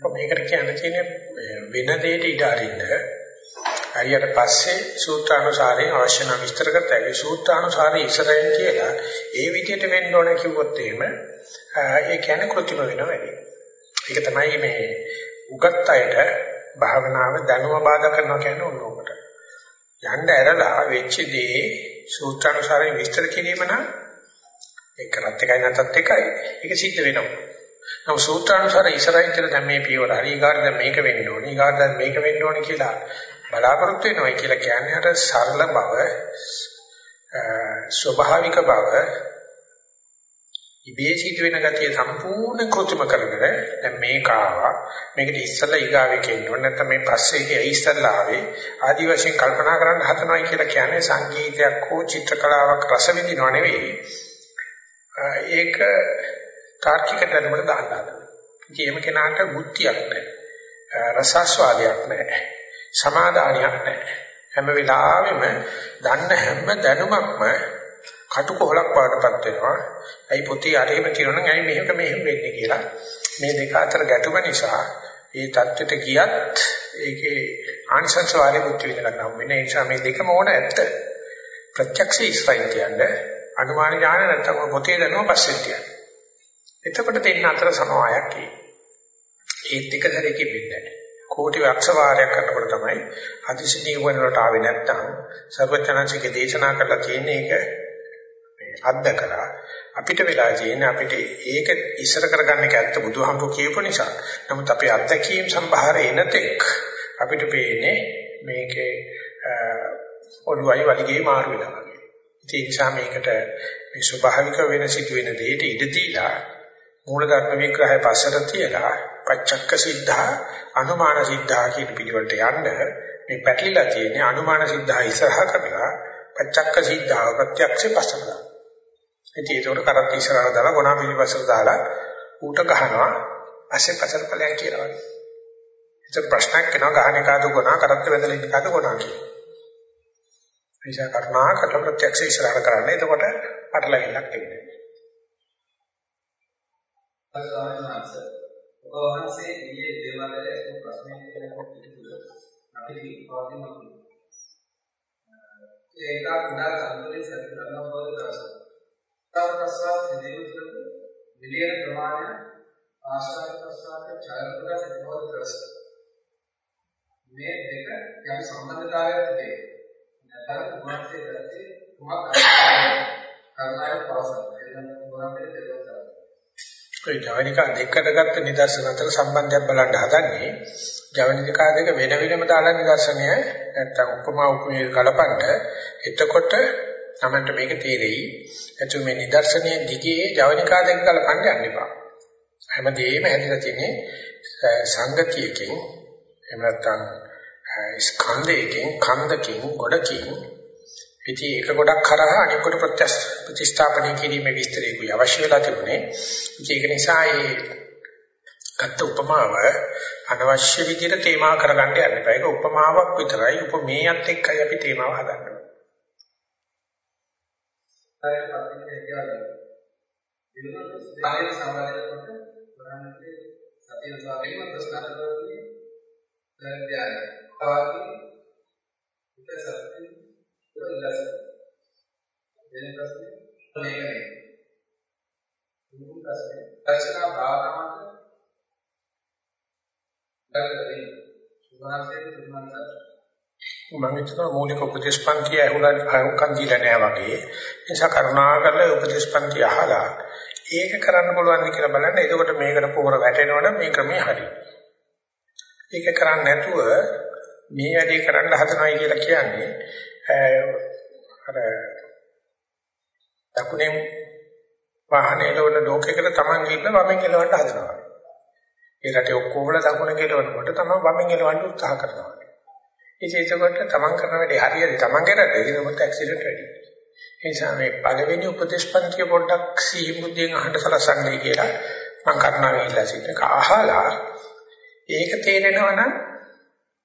මේකට කියන්න තියෙන්නේ වෙන දෙයකට ඉඩ අරින්න හරියට පස්සේ සූත්‍රානුසාරයෙන් අවශ්‍ය නම් විස්තර කරත් ඒ සූත්‍රානුසාරයෙන් ඉස්සරහින් කියලා ඒ විදිහට වෙන්න ඕන කිව්වොත් එහෙම ඒ කියන්නේ કૃත්‍රිම වෙනවා වැඩි. ඒක තමයි මේ උගත් අයට භාවනාව දැනුම බාධා කරනවා කියන්නේ ඕන ඔකට. යන්න ඇරලා වෙච්ච දේ සූත්‍රානුසාරයෙන් විස්තර කිරීම නම් ඒක කරත් එකයි නැතත් එකයි. ඒක සිද්ධ වෙනවා. නමුත් සූත්‍රානුසාර ඉස්සරහින් කියලා දැන් මේ පියවර හරි ඊගාට දැන් මේක වෙන්න ඕනේ ඊගාට දැන් මේක වෙන්න ඕනේ කියලා බලාපොරොත්තු වෙනවා කියලා කියන්නේ අර සරල බව ස්වභාවික බව ඉබේ සිට වෙන ගතිය සම්පූර්ණ කෘත්‍රිම කරගෙන දැන් මේක ආවා මේකට ඉස්සලා ඊගාවෙක එන්න ඕනේ නැත්නම් මේ පස්සේ ඒක ඉස්සලා ආවේ ආදි වශයෙන් කල්පනා කරන්න හදනවයි කියලා කියන්නේ සංගීතයක් හෝ චිත්‍රකලාවක් රස විඳිනව නෙවෙයි ඒක තාර්කික ධර්මවල දාන්න හදනවා. ඉතින් එහෙම කෙනාට බුද්ධියක් නැහැ. රසස්වාදයක් නැහැ. සමාදානියක් නැහැ. හැම වෙලාවෙම දන්න හැම දැනුමක්ම කටුකොහලක් පාටපත් වෙනවා. ඇයි පොතේ අරෙම තියෙනවනම් ඇයි මෙහෙම මෙහෙම වෙන්නේ කියලා. මේ දෙක අතර ගැටුම නිසා ඒ தත්වෙට ගියත් ඒකේ ආනිසංස වාරේ බුද්ධ විඳ ගන්න වෙන නිසා මේ දෙකම ඕන ඇත්ත. ප්‍රත්‍යක්ෂ ඉස්රායිල් කියන්නේ අනුමාන ඥාන නැත්තම් පොතේ දැනුම පස්සෙන් කියන්නේ. එතකොට දෙන්න අතර සමவாயක් ඒත් එක සැරේකින් වෙන්නේ නැහැ. කෝටි ලක්ෂ වාරයක් කරනකොට තමයි අතිශය නිවන වලට ආවේ නැත්තම් සර්වචනංශික දේශනා කරලා තියෙන එක අත්දකලා අපිට වෙලා තියෙන අපිට ඒක ඉස්සර කරගන්න එක ඇත්ත බුදුහාමුදුරු කියපු නිසා. නමුත් අපේ අත්දැකීම් සම්භාරය එනතෙක් අපිට පේන්නේ මේකේ ඔළුවයි වලිගේ මාරු වෙනවා වගේ. ඒ නිසා මේකට මේ ස්වභාවික වෙන සිදුවෙන දෙයට ඉඩ දීලා මූල ධර්ම විග්‍රහය පස්සට තියලා පච්චක්ක සිද්ධා අනුමාන සිද්ධා කියන පිළිවෙලට යන්න මේ පැටලිලා තියෙන්නේ අනුමාන සිද්ධා ඉස්සරහ කරලා පච්චක්ක සිද්ධා ප්‍රත්‍යක්ෂ පස්සට දාන්න. ඉතින් ඒකට කරත් ඉස්සරහට දාලා ගුණා පිළිපස්සට දාලා ඌට ගහනවා පස්සේ පස්සට ඵලයන් කියලා වගේ. ඒක ප්‍රශ්නයක් වෙනවා ගහන එකද ගුණා කරත් වැදලා ඉන්න එකද ගුණා කියලා. නිසා කර්මා කට ප්‍රත්‍යක්ෂ ඉස්සරහට කරන්නේ එතකොට පටලවිල්ලක් වෙන්නේ. ස්වාමීන් වහන්සේ ඔබ වහන්සේ ඊයේ දේවාලයේ අසු ප්‍රශ්නයක් කියලා කිව්වා. අපි කිව්වාදී අපි ඒක කුඩා සම්පූර්ණ සැකරනවා බව දවසක්. තව ප්‍රශ්න සිදුවෙද්දී මිලියන ප්‍රමාණය ආශ්‍රය ප්‍රශ්නක ඡායාරූපක සැකවල දවසක්. මේ දෙක යම් සම්බන්ධතාවයක් තිබේ. නැත්නම් උන්වහන්සේ දැක්කේ කුමක් කරන්නයි පවසන. එනම් උන්වහන්සේ දෙකක් ඒ ජවනිකා දෙකට ගත්ත නිදර්ශන අතර සම්බන්ධයක් බලන්න හදන්නේ ජවනිකා දෙක වෙන වෙනම දාලා නිදර්ශනය නැත්තම් උපමා උපමේය කලපන්න එතකොට තමයි මේක තේරෙයි. එතු මේ නිදර්ශනයේ දිගේ ජවනිකා දෙක කලපන්න යන්න එපා. හැමදේම හැදිලා තියෙන්නේ සංගතියකින්. එහෙම නැත්තම් ස්කන්ධයකින් කන්දකින් ගොඩකින් ඉතින් ඒක ගොඩක් කරා අනිත් කොට ප්‍රතිස්ථාපනය කිරීමේ විස්තරයකුයි අවශ්‍ය වෙලා තිබුණේ. ඒක නිසා ඒ ගත්ත උපමාව අනවශ්‍ය විදිහට තේමා කරගන්න යන්න එපා. ඒක උපමාවක් විතරයි. උපමේයත් එක්කයි අපි තේමාව හදන්නේ. සතිය ස්වාමීන් ප්‍රශ්න අහනවා. දැන් කාගේ එක සත්‍ය දෙලස දෙන ප්‍රශ්නේ මේක නේ මුල් ප්‍රශ්නේ දක්ෂනා භාවනාවට දැකලා සුභාසයෙන් සුභාසයෙන් මම හිතනවා මූලික උපදේශ පන්ති ඇහුණා අහුම්කන් දීලා නෑ වගේ නිසා කරුණාකරලා උපදේශ පන්ති අහලා ඒක කරන්න පුළුවන්ද කියලා බලන්න. එතකොට මේකට පොර වැටෙනවනම් මේ ක්‍රමය හරි. ඒක කරන්නේ නැතුව මේ වැඩේ කරන්න හදනවයි කියලා කියන්නේ අර දකුණෙන් වාහනේ එලවන ලෝකයකට Taman ගිහින් වමෙන් එලවන්න හදනවා. ඒ රටේ ඔක්කොම දකුණ කෙලවනකොට Taman වමෙන් එලවන්න උත්සාහ කරනවා. ඉතින් ඒකකොට තමන් කරන වැඩේ හරියට තමන්ගේ රටේ නමුත් ඇක්සිඩන්ට් වැඩි. ඒ නිසා මේ පළවෙනි උපදේශපන්තිය පොඩ්ඩක් සීමුද්දෙන් අහන්න සලසන්නේ කියලා මම කරනවා කියලා සිතක අහලා ඒක තේරෙනවා නම්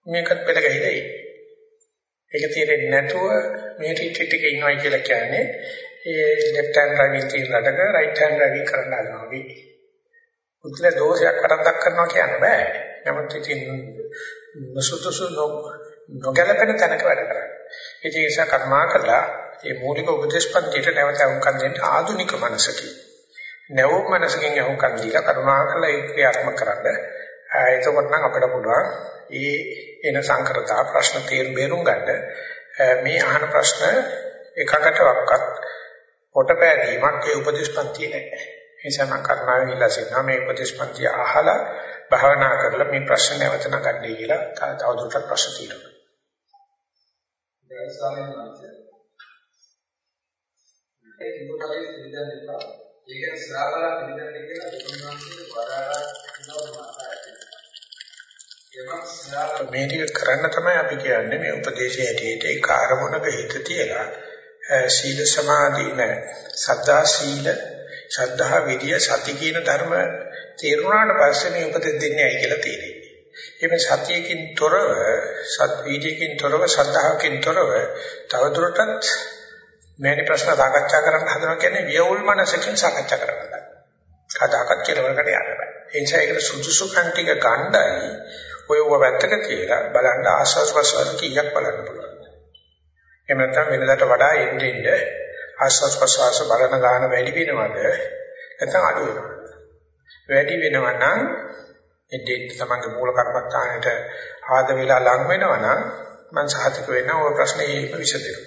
මේකත් පෙළ ගහිලා ඉන්නේ. ඒක තේරෙන්නේ නැතුව මේ රිට්‍රීට් එකේ ඉන්නවයි කියලා කියන්නේ ඒ left hand driving තියෙන රටක right hand driving කරන්න හදනවා අපි. උත්තර දෝෂයක් වරද්දක් කරනවා කියන්න බෑ. නමුත් ඉතින් නොසුදුසු නොගැලපෙන තැනක වැඩ කරන්නේ. ඒ නිසා කර්මා කළා මේ මූලික උපදේශපන්තියට නැවත වුන්කම් දෙන්න ආධුනික මනසකින්. නැවුම් මනසකින් වුන්කම් දීලා කර්මා කළා ඒක ක්‍රියාත්මක කරන්න. එතකොට නම් අපිට පුළුවන් ඒ එන සංකරතා ප්‍රශ්න තේරුම් බේරුම් ගන්න මේ අහන ප්‍රශ්න එකකටවත් කොට පෑදීමක් ඒ උපදේශපන්තියේ නැහැ. ඒ නිසා මම කර්මාවෙන් ඉල්ලා සිටිනවා මේ උපදේශපන්තිය අහලා භාවනා කරලා මේ ප්‍රශ්න නැවත නගන්නයි කියලා තවදුරටත් ප්‍රශ්න තියෙනවා. දැන් ස්වාමීන් වහන්සේ ඒ කිව්වොතේ පිළිදෙන්න එපා. ඒක ශ්‍රාවලා පිළිදෙන්න කියලා දුන්නාන්සේ වඩාලා මේ ටික කරන්න තමයි අපි කියන්නේ මේ උපදේශයේ හැටියට ඒ කාර්මුණක හිත තියලා සීල සමාධි නැ සද්ධා සීල ශ්‍රද්ධා විරිය සති කියන ධර්ම තේරුණාට පස්සේ මේ උපදෙස් දෙන්නේ ඇයි කියලා තේරෙන්නේ. එimhe සතියකින් තොරව සත් වීර්යකින් තොරව ශ්‍රද්ධාවකින් තොරව තවදුරටත් මේ ප්‍රශ්න සාකච්ඡා කරන්න හදනවා කියන්නේ වියවුල් මනසකින් සාකච්ඡා කරනවා. කදාකත් කෙලවරකට යන්න බෑ. ඒ නිසා ඒකට සුදුසු කන්ටික ගණ්ඩායි ඔය ඔය වැත්තක කියලා බලන්න ආස්වාස් ප්‍රසවාස කීයක් බලන්න පුළුවන්. එහෙම නැත්නම් වෙනදාට වඩා එන්නේ එන්නේ ආස්වාස් ප්‍රසවාස බලන ගාන වැඩි වෙනවද? නැත්නම් අඩු වෙනවද? වැඩි වෙනවා නම් එදේ තමන්ගේ මූල කර්මස්ථානෙට ආද වෙලා ලඟ වෙනවා නම් මං සහතික වෙනවා ඔය ප්‍රශ්නේ විසඳෙනවා.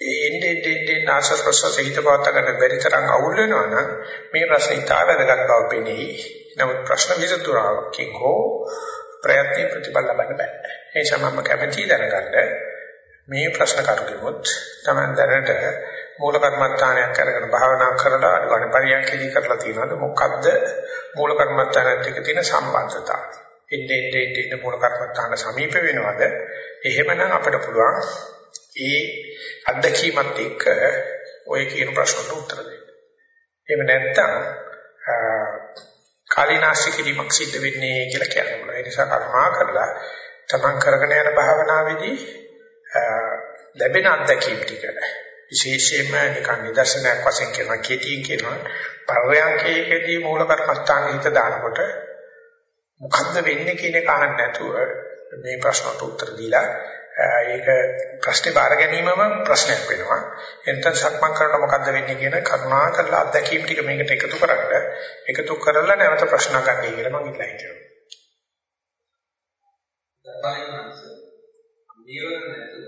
ඒ එන්නේ දෙන්නේ ආශ්වාස ප්‍රශ්වාස හිත පවත් ගන්න බැරි තරම් අවුල් වෙනවා නම් මේ ප්‍රශ්නේ ඉතා වැදගත් බව පෙනී. නමුත් ප්‍රශ්න විසඳුරාවකින් හෝ ප්‍රයත්න ප්‍රතිඵල ලබන්න බෑ. ඒ නිසා මම කැමැති දැනගන්න මේ ප්‍රශ්න කරුගෙමුත් තමයි දැනට මූල කර්මස්ථානයක් අරගෙන භාවනා කරලා අනුගණ පරියන්කේදී කරලා තියෙනවද මොකද්ද මූල කර්මස්ථානත් එක්ක තියෙන සම්බන්ධතාවය එන්නේ එන්නේ එන්නේ මූල කර්මස්ථාන සමීප වෙනවද එහෙමනම් අපිට පුළුවන් ඒ අත්දැකීමත් එක්ක ඔය කියන ප්‍රශ්නට උත්තර දෙන්න. එහෙම නැත්නම් කාලීනාශි කිරීමක් සිද්ධ වෙන්නේ කියලා කියනවා. ඒ නිසා කර්මා කරලා තමන් කරගෙන යන භාවනාවේදී ලැබෙන අත්දැකීම් ටික විශේෂයෙන්ම නිකන් නිදර්ශනයක් වශයෙන් කියනවා කීටින් කියනවා පරයන්කේකදී මූල කර්මස්ථාන හිත දානකොට මොකද්ද වෙන්නේ කියන එක අහන්න නැතුව මේ ප්‍රශ්නට උත්තර දීලා ඒක ප්‍රශ්නේ බාර ගැනීමම ප්‍රශ්නයක් වෙනවා. එතන සක්මන් කරනකොට මොකද්ද වෙන්නේ කියන කරුණා කරලා අත්දැකීම් ටික මේකට එකතු කරගන්න. එකතු කරලා නැවත ප්‍රශ්න ගන්නයි කියලා මම ඉල්ලා හිටියා. නියෝජන නැතුව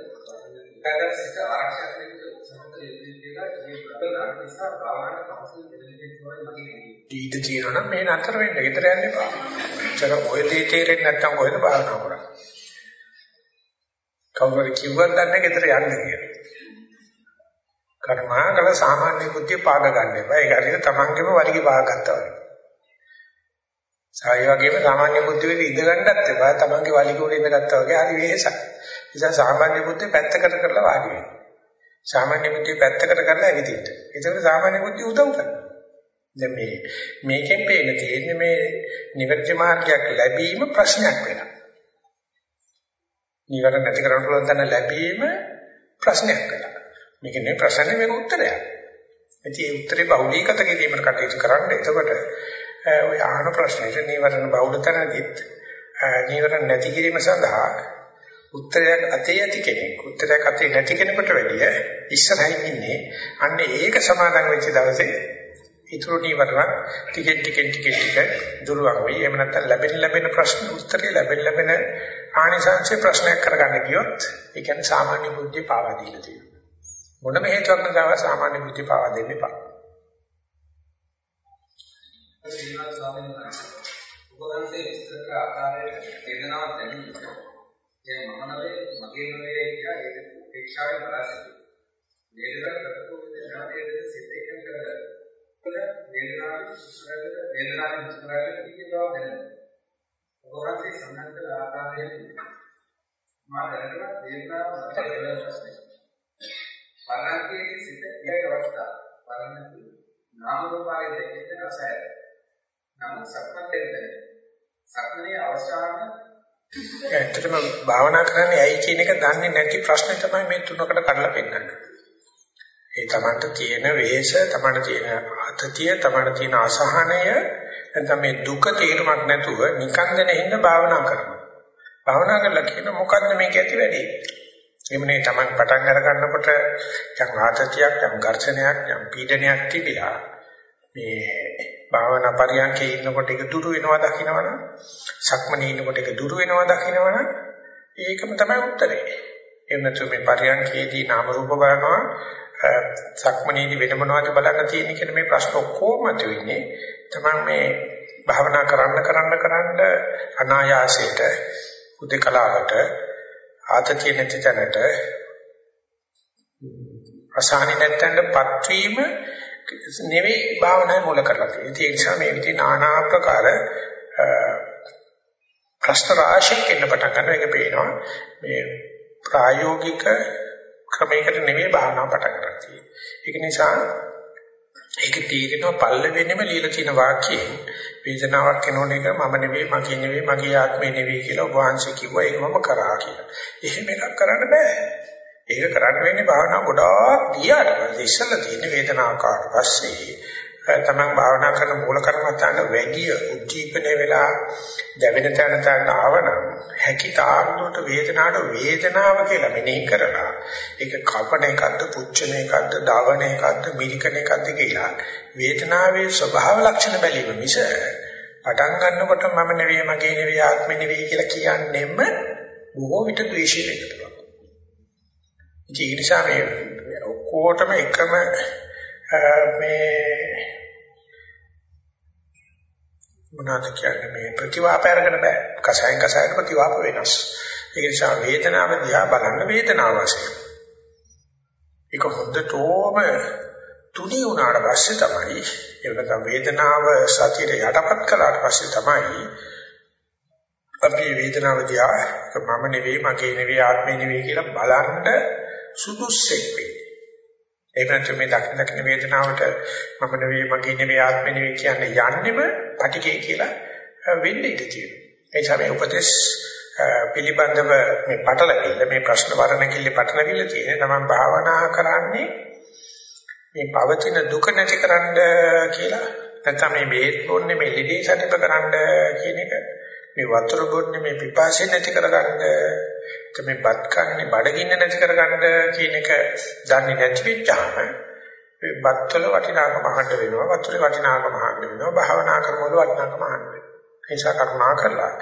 එකකට සිත ආරක්ෂා කරගෙන සමතල යෙදෙලා මේ ප්‍රබල නිසා භාවනා කවසල් දෙන්නේ තමයි මගේ ඊට තියෙනවා නම් මේ නතර වෙන්න. ගෙදර යන්න එපා. චර ඔය දේ තේරෙන්නේ නැත්නම් කොහෙද භාවනා කරන්නේ? කවුරු කිව්වත් දන්නේ ගෙදර යන්න කියලා. කර්මාකල සාමාන්‍ය බුද්ධිය පාග ගන්න එපා. ඒක හරියට තමන්ගේම වලිගේ පාග ගන්නවා වගේ. සාය වගේම සාමාන්‍ය බුද්ධියේ ඉඳ ගන්නත් එපා. තමන්ගේ වලිගේ උඩ ඉඳගත්තා වගේ හරි වෙහසක්. නිසා සාමාන්‍ය බුද්ධිය පැත්තකට කරලා වාඩි වෙන්න. සාමාන්‍ය බුද්ධිය පැත්තකට කරලා ඇවිදින්න. ඒකට සාමාන්‍ය බුද්ධිය උදව් කරනවා. දැන් මේ මේකෙන් පේන තියෙන්නේ මේ නිවර්ති මාර්ගයක් ලැබීම ප්‍රශ්නයක් වෙනවා. නිවර නැති කරන්න පුළුවන් තැන ලැබීම ප්‍රශ්නයක් වෙනවා. මේක නෙවෙයි ප්‍රශ්නේ මේක උත්තරයක්. ඉතින් ඒ උත්තරේ බහුලීගත කිරීමකට කටයුතු කරන්න. එතකොට ඔය අහන ප්‍රශ්නෙට නිවරණ බහුලතරදිත් නිවරණ නැති කිරීම සඳහා උත්තරයක් අතේ ඇති කෙනෙක් උත්තරයක් අතේ නැති කෙනෙකුට වැඩිය ඉස්සරහින් ඉන්නේ. අන්න ඒක සමාදන් වෙච්ච දවසේ ඊටු නීවරණ ටිකෙන් ටිකෙන් ටිකෙන් ටික දුරවන් වෙයි. එහෙම නැත්නම් ලැබෙන ලැබෙන ප්‍රශ්න උත්තරේ ලැබෙන ලැබෙන ආනිසංශේ ප්‍රශ්නයක් කරගන්න ගියොත් ඒ කියන්නේ සාමාන්‍ය බුද්ධිය පාවා දීලා තියෙනවා. මොනම හේතුවක් නැතව සාමාන්‍ය බුද්ධිය පාවා දෙන්න එපා. ශ්‍රීනාථ ස්වාමීන් වහන්සේ උපදන්සේ විස්තර කර ආකාරයට වේදනාවක් දැනෙනවා. ඒ මම නෙවෙයි මගේ නෙවෙයි කියලා ඒක උපේක්ෂාවෙන් බලා සිටිනවා. වේදනාව ප්‍රකටව දැනගන්න සිත් එකෙන් කරලා වේදනාව සුසුරකට වේදනාවෙන් සුසුරකට කියනවා දැනෙනවා. ඔබවහන්සේ සම්මත කළ ආකාරයෙන් මා දැනගන්න වේදනාව මත වෙන ප්‍රශ්නේ. පරණකේ සිත් එකයි අවස්ථාව. පරණකේ නාම රූපාවේ දෙකෙන් රසය. නමුත් සක්මතෙන්ද සක්මනේ අවසාන ඇත්තටම භාවනා කරන්නේ ඇයි කියන එක දන්නේ නැති ප්‍රශ්නේ තමයි මේ තුනකට කඩලා පෙන්නන්නේ. ඒ තමන්ට තියෙන වෙහෙස, තමන්ට තියෙන අතතිය, තමන්ට තියෙන අසහනය නැත්නම් මේ දුක තේරුමක් නැතුව නිකන් දෙන හිඳ භාවනා කරනවා. භාවනා කරලා කියන මොකද්ද මේක ඇති වෙන්නේ? එමුනේ තමන් පටන් අර ගන්නකොට යම් ආතතියක්, යම් ඝර්ෂණයක්, යම් පීඩනයක් තිබිලා මේ භාවනා පරියන්කේ ඉන්නකොට ඒක දුරු වෙනවා දකින්නවනම් සක්මනේ ඉන්නකොට ඒක දුරු වෙනවා දකින්නවනම් ඒකම තමයි උත්තරේ. එහෙම නැත්නම් මේ පරියන්කේදී නාම රූප බලනවා සක්මනේදී වෙන මොනවද බලන්න තියෙන්නේ කියන මේ ප්‍රශ්න ඔක්කොම මතුවෙන්නේ. තමන් මේ භාවනා කරන්න කරන්න කරන්න අනායාසයට උදේකලාවට ආතතිය නැති තැනට අසහනෙ නැත්තඳපත් වීම නෙවෙයි භාවනාවේ මුල කරලා තියෙන්නේ. ඒ නිසා මේ විදිහේ নানা ආකාර ප්‍රශ්න රාශියක් එන්න පටන් ගන්නවා. ඒක පේනවා මේ ප්‍රායෝගික ක්‍රමයකට නෙවෙයි භාවනාව පටන් ගන්න තියෙන්නේ. ඒක නිසා ඒක තීරණව පල්ලෙවෙන්නම লীලා තියෙන වාක්‍යයෙන් වේදනාවක් එනෝන එක මම නෙවෙයි මගේ නෙවෙයි මගේ ආත්මේ නෙවෙයි කියලා ඔබ වහන්සේ කිව්වා ඒක මම කරා කියලා. එහෙම එකක් කරන්න බෑ. ඒක කරන්න වෙන්නේ භාවනාව ගොඩාක් ගියාට පස්සේ ඉස්සෙල්ලා තියෙන වේදනාවකට පස්සේ තමයි භාවනා කරන මූල කර්මත්තාට වැඩි උද්දීපනය වෙලා දැවෙන තැන තැන ආවනම් හැකි තාක්ෂණයට වේදනාවට වේදනාව කියලා මෙනෙහි කරලා ඒක කපන එකක්ද පුච්චන එකක්ද දවන එකක්ද මිරිකන එකක්ද කියලා වේදනාවේ ස්වභාව ලක්ෂණ බැලීම මිස පටන් ගන්නකොට මම නෙවෙයි මගේ නෙවෙයි ආත්මෙ නෙවෙයි කියලා කියන්නෙම බොහෝ විට ද්වේෂය වෙනවා ඒ නිසා මේ ඔක්කොටම එකම මේ මොනවාද කියන්නේ මේ ප්‍රතිවාප අරගෙන බෑ. කසයන් කසයන් ප්‍රතිවාප වෙනස්. ඒ නිසා වේදනාව දිහා බලන්න වේදනාව වශයෙන්. ඒක හොද්දටෝම තුනී වුණාට පස්සේ තමයි ඒක වේදනාව සතියේ යටපත් කළාට පස්සේ තමයි අපි වේදනාව දිහා මම නෙවෙයි මගේ නෙවෙයි ආත්මේ නෙවෙයි කියලා බලන්න සුදුස්සෙක් වෙන්නේ. එහෙම නැත්නම් මේ දක්න දක්න වේදනාවට මම නෙවෙයි මගේ නෙවෙයි ආත්මෙ නෙවෙයි කියන්නේ යන්නෙම පටිකේ කියලා වෙන්න ඉඩ තියෙනවා. ඒ නිසා මේ උපදේශ පිළිබඳව මේ පටලවිල්ල මේ ප්‍රශ්න වර්ණ කිල්ල පටලවිල්ල තියෙන තමන් භාවනා කරන්නේ මේ පවතින දුක නැතිකරන්න කියලා නැත්නම් මේ බේත් බොන්නේ මේ ලිදී සැටිප කරන්න කියන එක මේ වතුර බොන්නේ මේ පිපාසය නැති කරගන්න මේ බත් කන්නේ බඩගින්න නැති කරගන්න කියන එක දන්නේ නැති වෙච්චාම මේ බත්වල වටිනාකම අහන්න වෙනවා වතුරේ වටිනාකම අහන්න වෙනවා භාවනා කරනවල වටිනාකම අහන්න වෙනවා. ඒ නිසා කරුණා කරලා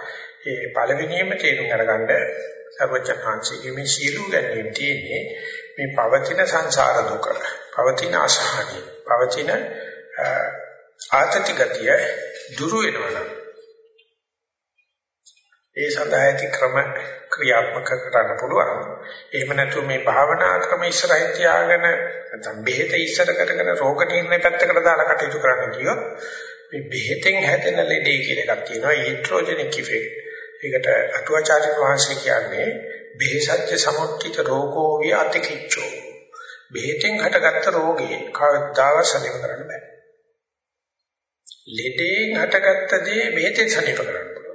ඒ පළවෙනියම තේරුම් අරගන්න සර්වචනාංශයේ මේ සීලු ගැනීම තියෙන්නේ මේ පවතින සංසාර දුක පවතින අසහනිය පවතින ආතති ගතිය දුරු වෙනවා ඒ සඳහා ඇති ක්‍රම ක්‍රියාත්මක කරන්න පුළුවන්. එහෙම නැතුව මේ භාවනා ක්‍රම ඉස්සරහින් තියාගෙන නැත්නම් බෙහෙත ඉස්සර කරගෙන රෝග නිర్ణය පැත්තකට දාලා කටයුතු කරන්න කියොත් මේ බෙහෙතෙන් හැදෙන ලෙඩේ කියලා එකක් තියෙනවා ඊට්‍රොජෙනික් ඉෆෙක්ට්. ඒකට අටුවාචාර්ය වහන්සේ කියන්නේ බෙහෙසත්‍ය සමුත්‍තිත රෝගෝ වියතිකිච්ඡෝ. බෙහෙතෙන් හටගත්ත රෝගේ කවදාවත් සනීප කරන්න බෑ. ලෙඩෙන් හටගත්ත දේ බෙහෙතෙන් සනීප කරන්න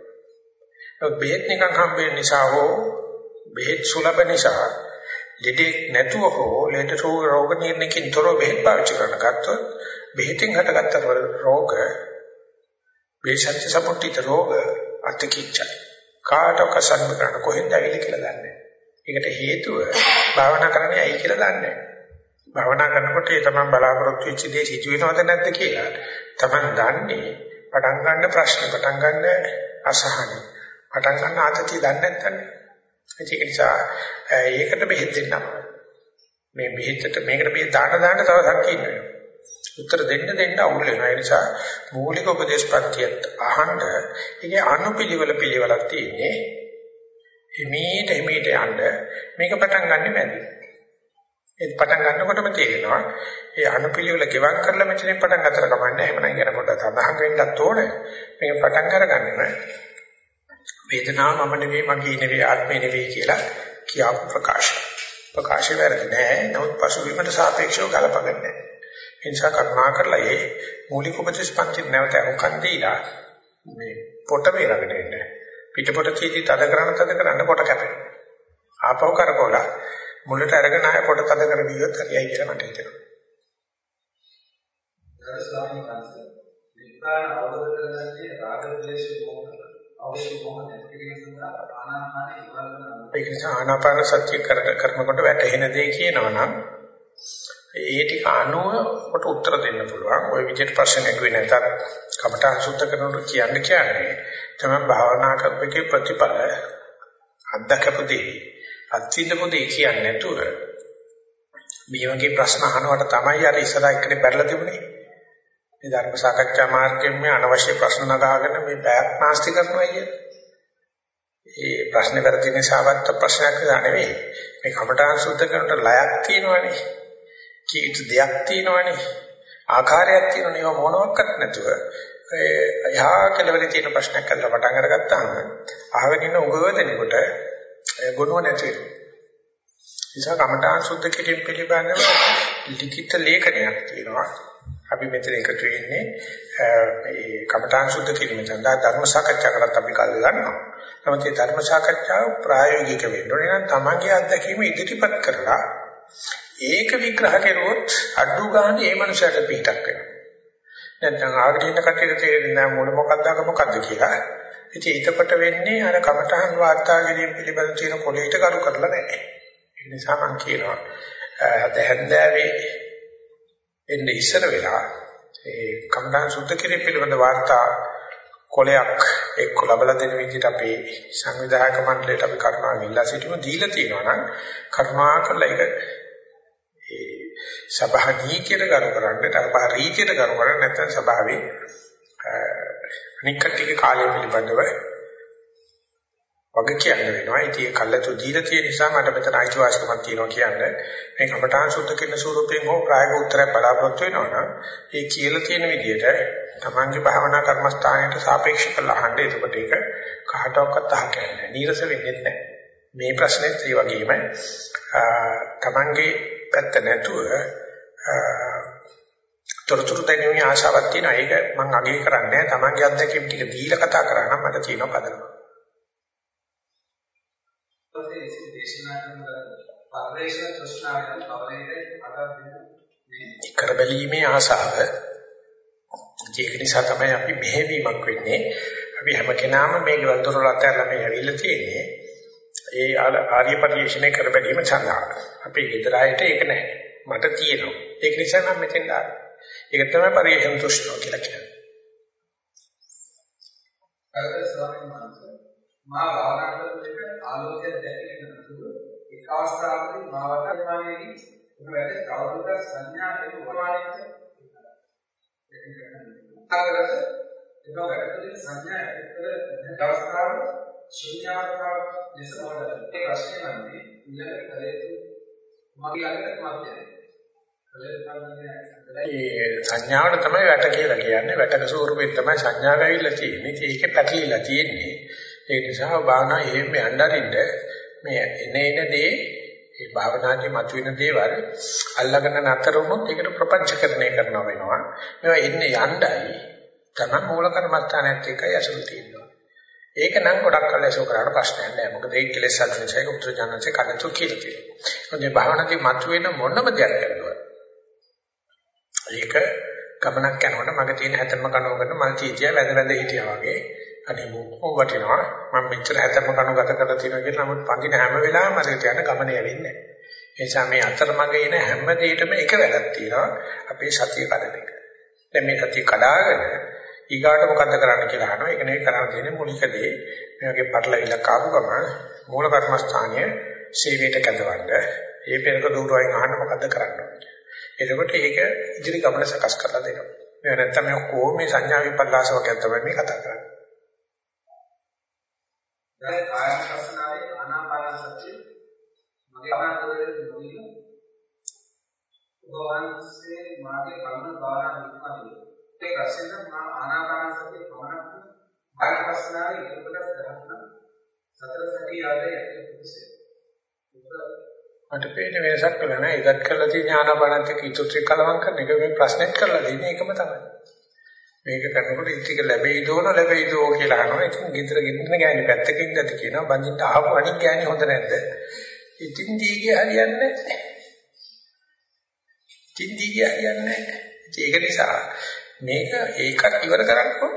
බෙහෙත් නිකන් හම්බෙන්න නිසා හෝ බෙහෙත් සුලභ නිසා ලෙඩේ නැතුව හෝ ලෙඩ රෝග නිర్ణයකින් තොරව බෙහෙත් පාවිච්චි කරන ගත්තොත් බෙහෙතෙන් හටගත්ත රෝග බේසත්‍ය සම්පූර්ණ රෝග අත්කිච්චයි කාටක සම්බන්ධ කොහෙන්ද ඇවිල්ලා කියලා දන්නේ ඒකට හේතුව භාවනා කරන්නේ ඇයි කියලා දන්නේ භවනා කරනකොට ඒ තමයි බලාපොරොත්තු වෙච්ච දේ සිදු වෙනවද නැද්ද කියලා. Taman දන්නේ පටන් ගන්න ප්‍රශ්න පටන් ගන්න අසහන පටන් ගන්න ආතතිය දන්නේ නැත්නම් ඒක නිසා ඒකට බෙහෙත් දෙන්නම්. මේ බෙහෙතට මේකට බෙහෙත් දාන්න දාන්න තව සංකීර්ණ වෙනවා. උත්තර දෙන්න දෙන්න අවුල් වෙනවා. ඒ නිසා මූලික උපදේශපන්තියත් අහන්න ඉතින් අනුපිළිවෙල පිළිවෙලක් තියෙන්නේ. හිමීට හිමීට යන්න මේක පටන් ගන්න බැරි. ඒ පටන් ගන්නකොටම තේරෙනවා ඒ අනුපිළිවෙල ගෙවම් කරලා මෙතනින් පටන් ගන්නතර කමන්නේ. එහෙමනම් යනකොට සඳහන් වෙන්නත් ඕනේ. මේක පටන් අරගන්න වේදනාව මම නෙවෙයි මගේ නෙවෙයි ආත්මේ නෙවෙයි කියලා කියාපු ප්‍රකාශ. ප්‍රකාශය වැරදි නෑ. නමුත් පසුබිමට සාපේක්ෂව ගලපගන්නේ නෑ. ඒ නිසා කරුණා කරලා මේ මූලික උපදේශ පන්ති නැවත අහුම්කන් දීලා මේ පොට වේරගෙන ඉන්න. පිටපොට චීති තද කරන තද කරන්න පොට කැපෙනවා. ආපහු කරකවලා මුලට අරගෙන ආය පොට තද කර ගියොත් හරියයි කියලා මට හිතෙනවා. ස්වාමීන් වහන්සේ විපාක අවබෝධ කරගන්නේ රාග ද්වේෂ මොහ අවශ්‍ය මොහ නැති කිරීම සඳහා ආනාපාන ඉවරන ඒක නිසා ආනාපාන සත්‍ය කරනකොට වැටහෙන දේ කියනවා නම් ඒ ටික අනුව කොට උත්තර දෙන්න පුළුවන්. ওই විදිහට ප්‍රශ්න ඇහුවේ නැතත් කමඨාන් සුද්ධ කරනකොට කියන්න කියන්නේ තමයි භාවනා කරපේකේ ප්‍රතිඵල අත්දකපදී අත්විඳපදී කියන්නේ නැතුව මේ වගේ ප්‍රශ්න අහනවට තමයි අර ඉස්සරහ එක්කනේ බැලලා තිබුණේ. මේ ධර්ම සාකච්ඡා මාර්ගයෙන් මේ අනවශ්‍ය ප්‍රශ්න නගාගෙන මේ බෑක් නාස්ති කරනවා කියන්නේ. ඒ ප්‍රශ්න වැරදි නිසාවත් ප්‍රශ්නයක් නෙවෙයි. මේ කමඨාන් සුද්ධ කරනට ලයක් තියෙනවනේ. කීට දෙයක් තියෙනවනේ ආකාරයක් තියෙනවනේ ඒවා මොනවත් නැතුව එහා කෙලවරේ තියෙන ප්‍රශ්නයක් අදලා පටන් අරගත්තාම අහගෙන ඉන්න උගව දෙනකොට ගුණව නැති වෙනවා නිසා කමඨාන් සුද්ධ කිරීම පිළිබඳව ලිඛිත ලේඛනයක් තියෙනවා අපි මෙතන එකතු වෙන්නේ මේ කමඨාන් සුද්ධ කිරීම සඳහා ධර්ම සාකච්ඡා කරත් අපි කල් ගන්නවා නමුත් මේ ධර්ම සාකච්ඡාව ප්‍රායෝගික වෙන්න ඕනේ නම් තමන්ගේ අත්දැකීම ඉදිරිපත් කරලා ඒක විග්‍රහ කරුවොත් අඩු ගන්න ඒ මනුස්සයට පිටක් වෙනවා. නැත්නම් ආගෙන ඉන්න කටියට තේරෙන්නේ නැහැ මොන මොකක්ද අක මොකක්ද කියලා. ඉතින් ඊටපට වෙන්නේ අර කමඨහන් වාර්තා කිරීම පිළිබඳ තියෙන පොළේට කරු කරලා නැහැ. ඒ නිසා මම කියනවා දැහැන්දෑවේ එන්නේ ඉස්සර වෙලා ඒ කමඨහන් සුද්ධ කිරීම පිළිබඳ වාර්තා කොලයක් එක්ක ලබලා දෙන විදිහට අපේ සංවිධායක මණ්ඩලයට අපි කරුණාවෙන් ඉල්ලා සිටිමු. දීලා තියෙනවා නම් කරුණා කරලා ඒක සභා නීතියට ගරු කරන්නේ සභා රීතියට ගරු කරන්නේ නැත්නම් සභාවේ අනික්කටික කාලය පිළිබඳව වග කියන්න වෙනවා. ඉතින් ඒ කල්ලාතු දීලා තියෙන නිසා මට මෙතන අයිතිවාසිකමක් තියෙනවා කියන්නේ මේ කමඨාන් සුද්ධ කරන ස්වරූපයෙන් හෝ ප්‍රායෝගික උත්තරයක් බලාපොරොත්තු වෙනවා නම් ඒ කියලා තියෙන විදිහට තමන්ගේ භාවනා කර්මස්ථානයට සාපේක්ෂ කරලා අහන්න. එතකොට ඒක කාටවත් අහන්නේ නීරස වෙන්නේ නැහැ. මේ ප්‍රශ්නේත් ඒ වගේම තමන්ගේ පැත්ත නැතුව තොරතුරු දැනීමේ ආශාවක් තියෙනවා. ඒක මම අගය කරන්නේ නැහැ. තමන්ගේ අත්දැකීම් ටික දීලා කතා කරා නම් මට තියෙනවා පදනම. කරබැලීමේ ආශාව ඒක නිසා තමයි අපි මෙහෙවීමක් වෙන්නේ. අපි හැම කෙනාම මේ ගෙවල් දොරවල් අතහැරලා මේ ඇවිල්ලා තියෙන්නේ. ඒ ආර්ය පරිශ්‍රණය කරබැලීම සඳහා. අපේ ගෙදර ආයත ඒක නැහැ. මට තියෙනවා. ඒක නිසා මම මෙතෙන් ආවේ. ඒක තමයි පරිේශන තුෂ්ණෝ කියලා කියන්නේ. අර ස්වාමීන් වහන්සේ මා භාවනා කරනකොට ආලෝකය දැකගෙන නතුව එක් අවස්ථාවකදී මා වර්තමානයේදී උනවැද කවුරුද සංඥා කියන උපමානයක ආගරස එතකොට සංඥා එක්තර අවස්ථාව ශූන්‍යාවතාව ලෙස මොකද ඒ ප්‍රශ්නේ වන්නේ ඊළඟ කලයේ මගේ ළඟට මාත්‍යයි ඒ සංඥාවට තමයි වැට කියලා කියන්නේ. වැටක ස්වරූපයෙන් තමයි සංඥාව ඇවිල්ලා තියෙන්නේ. ඒකේ පැටලිලා තියෙන්නේ. ඒ නිසා භාවනා එහෙම යnderින්ද මේ එන එන දේ ඒ භාවනාදී මතුවෙන දේවල් අල්ලගෙන නැතර වුණොත් ඒකට ප්‍රපංචකරණය කරනවා වෙනවා. මේවා එන්නේ යණ්ඩයි. තමයි මූල කර්මස්ථානයත් එක්කයි අසුරු තියෙනවා. ඒක නම් ගොඩක් කල් ඇසුරු කරාට ප්‍රශ්නයක් නෑ. මොකද ඒ කෙලෙස් අධිනසයක උත්තරජනන්සේ කඩතු කියලා තියෙනවා. මොකද භාවනාදී මතුවෙන මොනම දෙයක් කරනවා. ඒක ගමනක් යනකොට මගේ තියෙන හැතැම්ම කනුවකට මල් චීතිය වැද වැද හිටියා වගේ අනේ මොකෝ වටිනවා මම මෙච්චර හැතැම්ම කනුව ගත කරලා තියෙනවා කියලා නමුත් පඳින හැම වෙලාවෙම මට යන ගමනේ ඇවින්නේ නිසා මේ අතරමඟ එන හැම දෙයකම එක වැරද්දක් තියෙනවා. අපේ සතිය කඩන එක. දැන් මේ සතිය කඩාගෙන ඊගාට මොකද්ද කරන්න කියලා අහනවා. ඒක නෙවෙයි කරන්න තියෙන්නේ මුලික දේ. මේ වගේ පටලවිලක් ආපු ගමන් මූල කර්මස්ථානයේ සේවයට කැඳවන්න. ඒ පෙරක දూరుවයින් අහන්න මොකද්ද කරන්න ඕනේ. එතකොට ඒක ඉදිරි ගමන සකස් කරලා දෙනවා. මේ නැත්තම් මේ කොහොම මේ සංඥා විපල්ලාස වගේ තමයි මේ කතා කරන්නේ. දැන් කායන ප්‍රශ්නාවේ ආනාපාන සතිය මගේ ආනාපානයේ නොවිල ඔබවන්සේ මාගේ කර්ම බාරා නිකමයි. ඒ ප්‍රශ්නෙන් මා ආනාපාන සතිය පමණක් කායන ප්‍රශ්නාවේ ඉදිරියට දහන සතර සතිය ආදී යටි මට පේන වෙනසක් කළා නෑ ඒකත් කරලා තියෙන ඥානපණත් එක්ක ඉතුරු කලවම් කරන එක මේ ප්‍රශ්නෙත් කරලා දෙන්නේ ඒකම තමයි. මේක කරනකොට ඉතික ලැබෙයිද ඕන ලැබෙයිද ඕ කියලා අහනවා. ඉතින් ගෙදර ගෙන්න ගෑණි පැත්තකින් ඉඳලා කියනවා බඳින්න ආපු අනික් ගෑණි හොඳ නැද්ද? ඉතින් දීගේ හරියන්නේ නැහැ. ඉතින් දීගේ හරියන්නේ නැහැ. ඒක නිසා මේක ඒකත් ඉවර කරන්නකො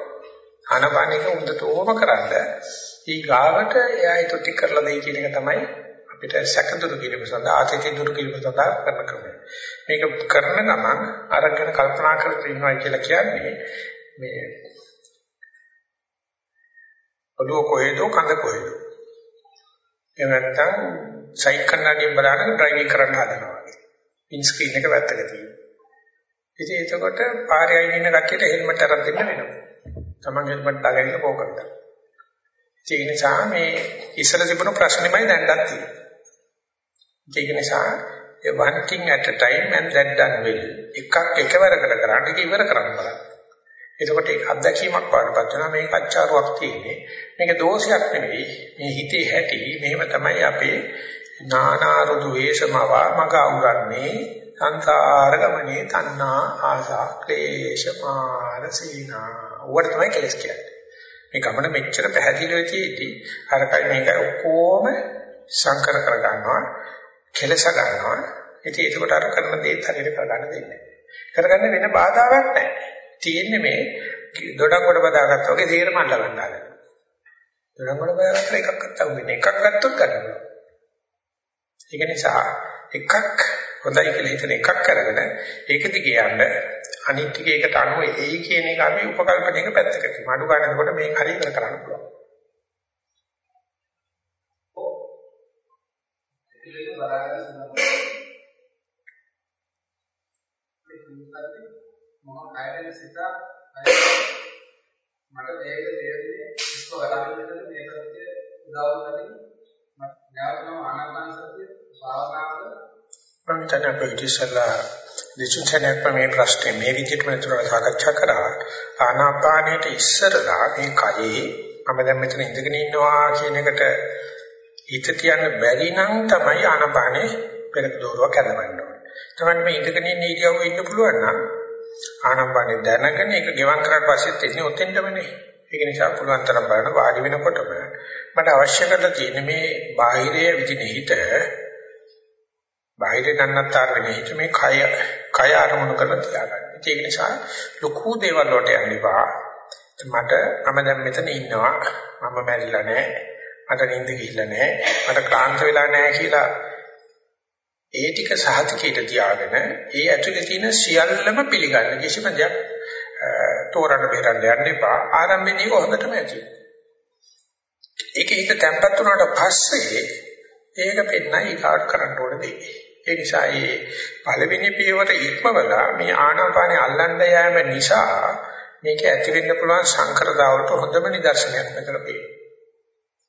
ආනපානික උන්දට ඕම කරන්න ඊ ගාවට එයා ඒක ටික කරලා දෙයි කියන එක තමයි අපිට සැකදුරු කිරීම සඳහා ආතති දුරු කිරීම සඳහා කරන ක්‍රමය. මේක කරන ගමන් අරගෙන කල්පනා කරලා ඉන්නවා කියලා කියන්නේ මේ ඔළුව කොහෙද කඳ කොහෙද. එහෙම නැත්නම් සයික් කන්නඩියෙන් බලන ඩ්‍රයිවිං කරන්න හදනවා. පින් ස්ක්‍රීන් එක වැත්තක තියෙනවා. ඉතින් එතකොට පාරේ අයින් ඉන්න කට්ටියට හෙල්මට් අරන් දෙන්න වෙනවා. Taman හෙල්මට් දාගෙන පො කරනවා. ඒ නිසා මේ ඉස්සර තිබුණු ප්‍රශ්නෙමයි දැන්වත් තියෙන්නේ. ඒක නිසා one thing at a time and that done well. එකක් එකවරකට කරන්න ඒක ඉවර කරන්න බලන්න. එතකොට ඒක අත්දැකීමක් වඩපත් වෙනවා මේක අච්චාරුවක් තියෙන්නේ. මේක දෝෂයක් නෙවෙයි. මේ හිතේ හැටි මෙහෙම තමයි අපේ නානාරුදු වේශමවා මග උරන්නේ සංසාර ගමනේ තණ්හා ආසා ක්ලේශ මාන සීනා. උවට තමයි කෙලස් කියන්නේ. මේ ගමන මෙච්චර පැහැදිලිව තියෙද්දි අර කයි මේක ඔක්කොම සංකර කර ගන්නවා කෙලස ගන්නවා ඉතින් ඒකට අර කරන දේ හරියට කරගන්න දෙන්නේ නැහැ කරගන්න වෙන බාධාවක් නැහැ තියෙන්නේ මේ දොඩක් කොට බදාගත්තා වගේ තීරම අල්ල ගන්න ආද දොඩක් කොට බදාගත්තා එකක් ගත්තා වෙන්නේ එකක් ගත්තොත් ගන්න පුළුවන් ඒක නිසා එකක් හොඳයි කියලා හිතන එකක් අරගෙන ඒක දිගේ යන්න අනිත් ටික ඒකට අනුව එයි කියන එක අපි උපකල්පනයක පැත්තකට මඩු ගන්නකොට මේක හරියට කරන්න පුළුවන්. මම කයරෙන් සිත මට මේක තේරෙන්නේ ඉස්ක වලාගෙන ඉඳලා මේ සත්‍ය උදව් කරගෙන මම නැවතම ආනාපාන සතිය භාවනාව මම හිතන්නේ අපේ ඉතිසලා දෙචුන්චනක් මේ ප්‍රශ්නේ මේ විදිහට මෙතන සාකච්ඡා කරා ආනාපානයට ඉස්සරලා මේ කයේ මම දැන් මෙතන ඉඳගෙන ඉන්නවා කියන එකට හිත තියන්න බැරි නම් තමයි ආනාපානේ පෙරක දෝරුවක් කරවන්න ඕනේ. තමයි මේ ඉඳගෙන ඉන්න ඉරියව්ව ඉන්න පුළුවන් නම් ආනාපානේ දැනගෙන ඒක ගෙවම් කරලා පස්සෙත් එන්නේ ඔතෙන්ටමනේ. ඒක නිසා පුළුවන් තරම් බලන වාඩි වෙනකොටම මට අවශ්‍ය කරලා තියෙන මේ බාහිරයේ විදින හිත බාහිර නන්නත්තර වෙන හිත මේ කය කය අරමුණු කරලා තියාගන්න. ඒක නිසා ලොකු දේවල් වලට යන්න එපා. මට මම දැන් මෙතන ඉන්නවා. මම මැරිලා නැහැ. මට නිින්ද ගිහිල්ලා නැහැ. මට ක්ලාන්ත වෙලා නැහැ කියලා ඒ ටික සහතිකයට තියාගෙන ඒ ඇතුලේ තියෙන සියල්ලම පිළිගන්න කිසිම දෙයක් තෝරන්න බේරන්න යන්න එපා. ආරම්භයේදී හොඳටම ඇති. ඒක හිත තැම්පත් වුණාට පස්සේ ඒක පෙන්නයි කාට කරන්න ඕන දෙයක්. ඒ නිසා මේ පළවෙනි පියවර ඉක්මවලා මේ ආනාපානේ අල්ලන්න යෑම නිසා මේක ඇති වෙන්න පුළුවන් සංකරතාවට හොඳම නිදර්ශනයක් මෙතන පේනවා.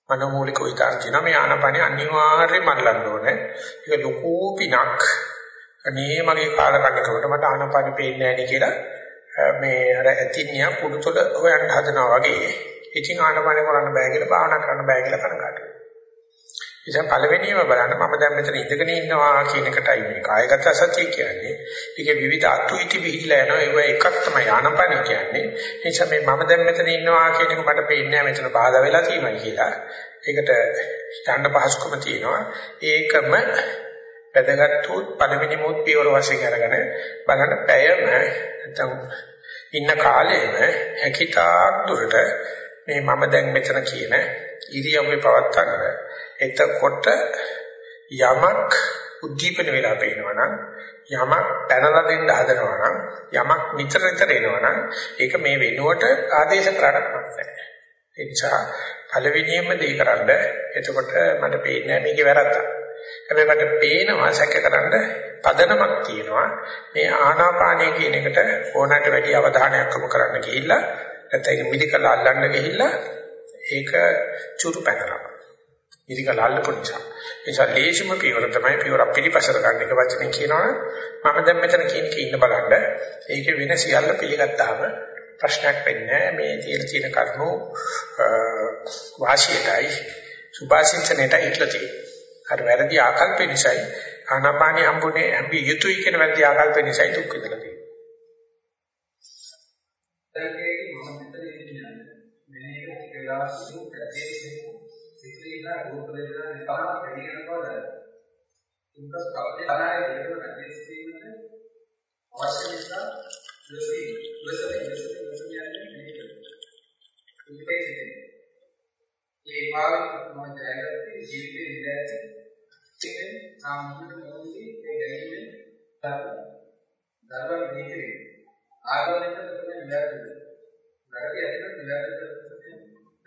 මනෝමූලික විකාර තියෙනවා මේ ආනාපානේ අනිවාර්යයෙන්ම අල්ලන්න ඕනේ. ඒක ලොකු පිනක්. අනේ මගේ කාල කන්නකොට මට ආනාපානේ පේන්නේ නැහැ කියලා මේ අර ඇතින්නිය පුඩුතොල හොයන්න හදනවා වගේ. ඉතින් ආනාපානේ කරන්න බෑ කියලා භාවනා කරන්න බෑ කියලා කනගාටුයි. ඉතින් පළවෙනියම බලන්න මම දැන් මෙතන ඉඳගෙන ඉන්නවා කියන එකටයි මේ කායගත සතිය කියන්නේ. ඒකේ විවිධ අතුයිටි විහිදලා යනවා ඒව එකක් තමයි ආනපන කියන්නේ. ඒ නිසා මේ මම දැන් මෙතන ඉන්නවා කියන එක මට පේන්නේ නැහැ මෙතන බාධා වෙලා තියෙනවා කියලා. ඒකට ඡන්ද පහසුකම තියෙනවා. ඒකම වැදගත් වූ පළවෙනි මොහොත් පියවර වශයෙන් අරගෙන බලන්න පැයම නැත්නම් ඉන්න කාලෙම හැකිතාක් දුරට මේ මම දැන් මෙතන කියන ඉරියව්වේ පවත්තන්න එතකොට යමක් උද්දීපන වෙලා පේනවා නම් යමක් පැනලා දෙන්න හදනවා නම් යමක් නිතර නිතර එනවා නම් ඒක මේ වෙනුවට ආදේශ කරන්න බෑ. ඒ නිසා පළවෙනියෙන්ම දෙය කරන්න එතකොට මට පේන්නේ මේකේ වැරද්දක්. හැබැයි මට පේනවා සැකකරන්න පදනමක් තියෙනවා. මේ ආනාපානය කියන එකට ඕනට වැඩි අවධානයක් යොමු කරන්න ගිහිල්ලා නැත්නම් මිදිකලා අල්ලන්න ගිහිල්ලා ඒක චුරු පැනලා. මිදිකලා අල්ලපු නිසා. ඒ නිසා ලේසිම පියවර තමයි පියවර පිළිපසර ගන්න එක වචනේ කියනවනේ මම දැන් මෙතන කියන කේ ඉන්න බලන්න. ඒකේ වෙන සියල්ල පිළිගත්තාම ප්‍රශ්නයක් වෙන්නේ මේ තියෙන තියෙන කරුණු වාසියටයි සුභාසින්චනටයි ඉట్లా තියෙන්නේ. අර වැරදි ආකල්ප නිසායි ආනාපානිය හම්බුනේ හම්බි යුතුයි කියන වැරදි ආකල්ප නිසායි දුක් විඳලා තියෙන්නේ. දැන් මේක මම මෙතන ඉන්නේ. මේක ටික වෙලාවක් සිදු ප්‍රදේශයේ සිතිවිලා රූප වේදනා නිකම්ම වැඩි කරනකොට උන්ට කවදේ අනායේ දෙකම ප්‍රදේශයේ අවශ්‍ය නිසා ලොසි ලොසි ලොසි ලොසි යන්නේ මේක. ඒ භාවිත මම දැනගත්තේ ජීවිතේ ඉඳලා ඉතින් සාමාන්‍ය මොහොතේ ඒ ගැනීම ධර්ම ධර්ම දීකේ ආගමනික තමයි නිරාකරණය. වැරදි ඇත්තට නිරාකරණය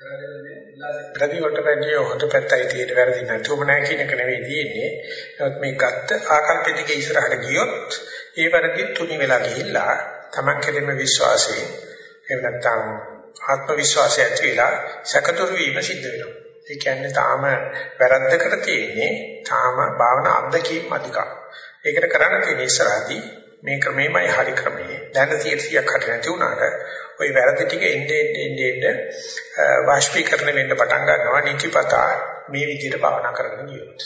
වැරදි වලට වැඩි හොඳ පැත්තයි තියෙන වැරදි නැතුවම නැහැ කියන එක නෙවෙයි තියෙන්නේ. නමුත් මේ ගත්ත ආකල්ප දෙක ඉස්සරහට ගියොත් ඒ වැරදි තුනි වෙලා ගිහිල්ලා තමන් කෙරෙම විශ්වාසයෙන් එහෙම නැත්නම් ආත්ම විශ්වාසය ඇති වෙලා සැකතුරු වීම සිද්ධ වෙනවා. ඒ කියන්නේ තාම වැරද්දකට තියෙන්නේ තාම භාවනා අද්දකීම් අධිකා. ඒකට කරන්න තියෙන ඉස්සරහදී මේ ක්‍රමෙමයි හරි ක්‍රමය. දැන 100ක් හරි නැති වුණාට ওই වැරදි ටික එන්නේ එන්නේ එන්නේ වාෂ්පීකරණය වෙන්න පටන් ගන්නවා නිතිපතා මේ විදිහට භාවනා කරගෙන ගියොත්.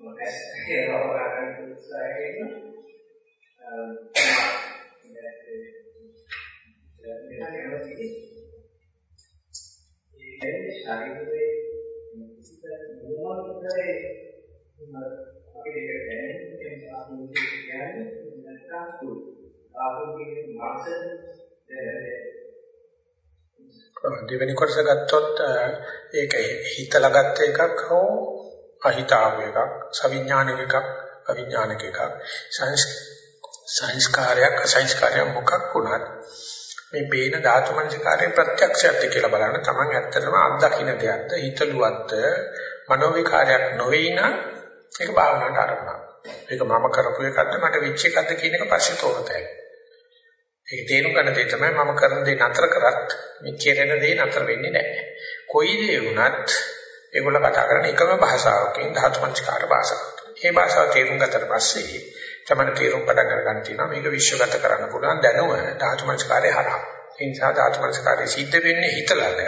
මොකක්ද කියලා බලන්න ඉස්සරහින් ඒ ශරීරයේ කිසිත මොනවාකේ අපිට ඒක දැනෙන්නේ ආපෝෂිත කියන්නේ නැත්නම් තුල් ආපෝෂිත මාසෙ දෙවෙනි කොටස ගත්තොත් ඒක හිතලා ගත්ත එකක් හෝ අහිතාව එකක් සවිඥානික එකක් අවිඥානික එකක් සංස්කාරයක් අසංස්කාරයක් මොකක් වුණත් මේ බේන ධාතු මනසිකාරයේ ප්‍රත්‍යක්ෂයත් කියලා බලන්න. තමන් ඇත්තටම අත්දකින්න දෙයක්ද හිතලුවත්ද මනෝ විකාරයක් නොවේ නම් ඒක භාවනාවට ආරම්භ ඒක මම කරපු එකක්ද මට වෙච්ච එකක්ද කියන එක පස්සේ තෝරතයි ඒක තේරුම් ගන්න දේ තමයි මම කරන දේ නතර කරත් මේ කෙරෙන දේ නතර වෙන්නේ නැහැ. කොයි දේ වුණත් ඒගොල්ලෝ කතා කරන එකම භාෂාවකින් ධාතු මනසිකාර භාෂාවක්. මේ භාෂාව තේරුම් ගත්තට පස්සේ තමයි තේරුම් පටන් ගන්න තියෙනවා මේක විශ්වගත කරන්න පුළුවන් දැනුම ධාතු මනස්කාරය හරහා. ඒ නිසා ධාතු මනස්කාරය සිද්ධ වෙන්නේ හිතලද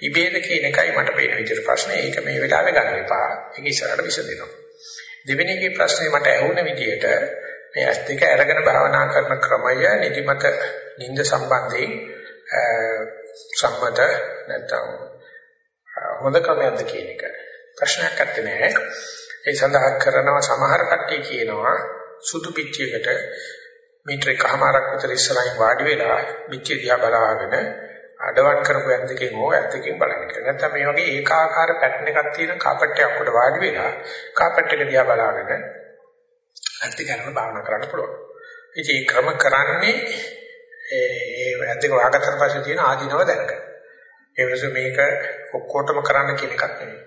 ඉබේද කියන එකයි මට පේන විදිහට ප්‍රශ්නේ. ඒක මේ වෙලාවේ ගන්න එපා. ඒක ඉස්සරහට විසඳෙනවා. දෙවෙනි එකේ ප්‍රශ්නේ මට ඇහුණ විදිහට මේ ඇස් දෙක අරගෙන භාවනා කරන ක්‍රමය නිදිමත නිින්ද සම්බන්ධයෙන් සම්මත නැත්නම් හොඳ ක්‍රමයක්ද කියන එක ප්‍රශ්නයක් නැත්තේ නෑ. ඒ සඳහන් කරනවා සමහර කට්ටිය කියනවා සුදු පිටියකට මීටර එකමාරක් විතර ඉස්සරහින් වාඩි වෙලා පිටිය දිහා බලාගෙන අඩවන් කරපු ඇත්තකින් හෝ ඇත්තකින් බලන්න කියලා. නැත්නම් මේ වගේ ඒකාකාර පැටර්න් එකක් තියෙන කාපට් එකක් උඩ වාඩි වෙලා කාපට් එක දිහා බලාගෙන ඇත්ත කරන භාවනා කරන්න පුළුවන්. ඉතින් මේ ක්‍රම කරන්නේ ඒ ඇත්තක වාගතර පස්සේ තියෙන ආධිනව දැනගන්න. ඒ වෙනස මේක ඔක්කොටම කරන්න කියන එකක් නෙවෙයි.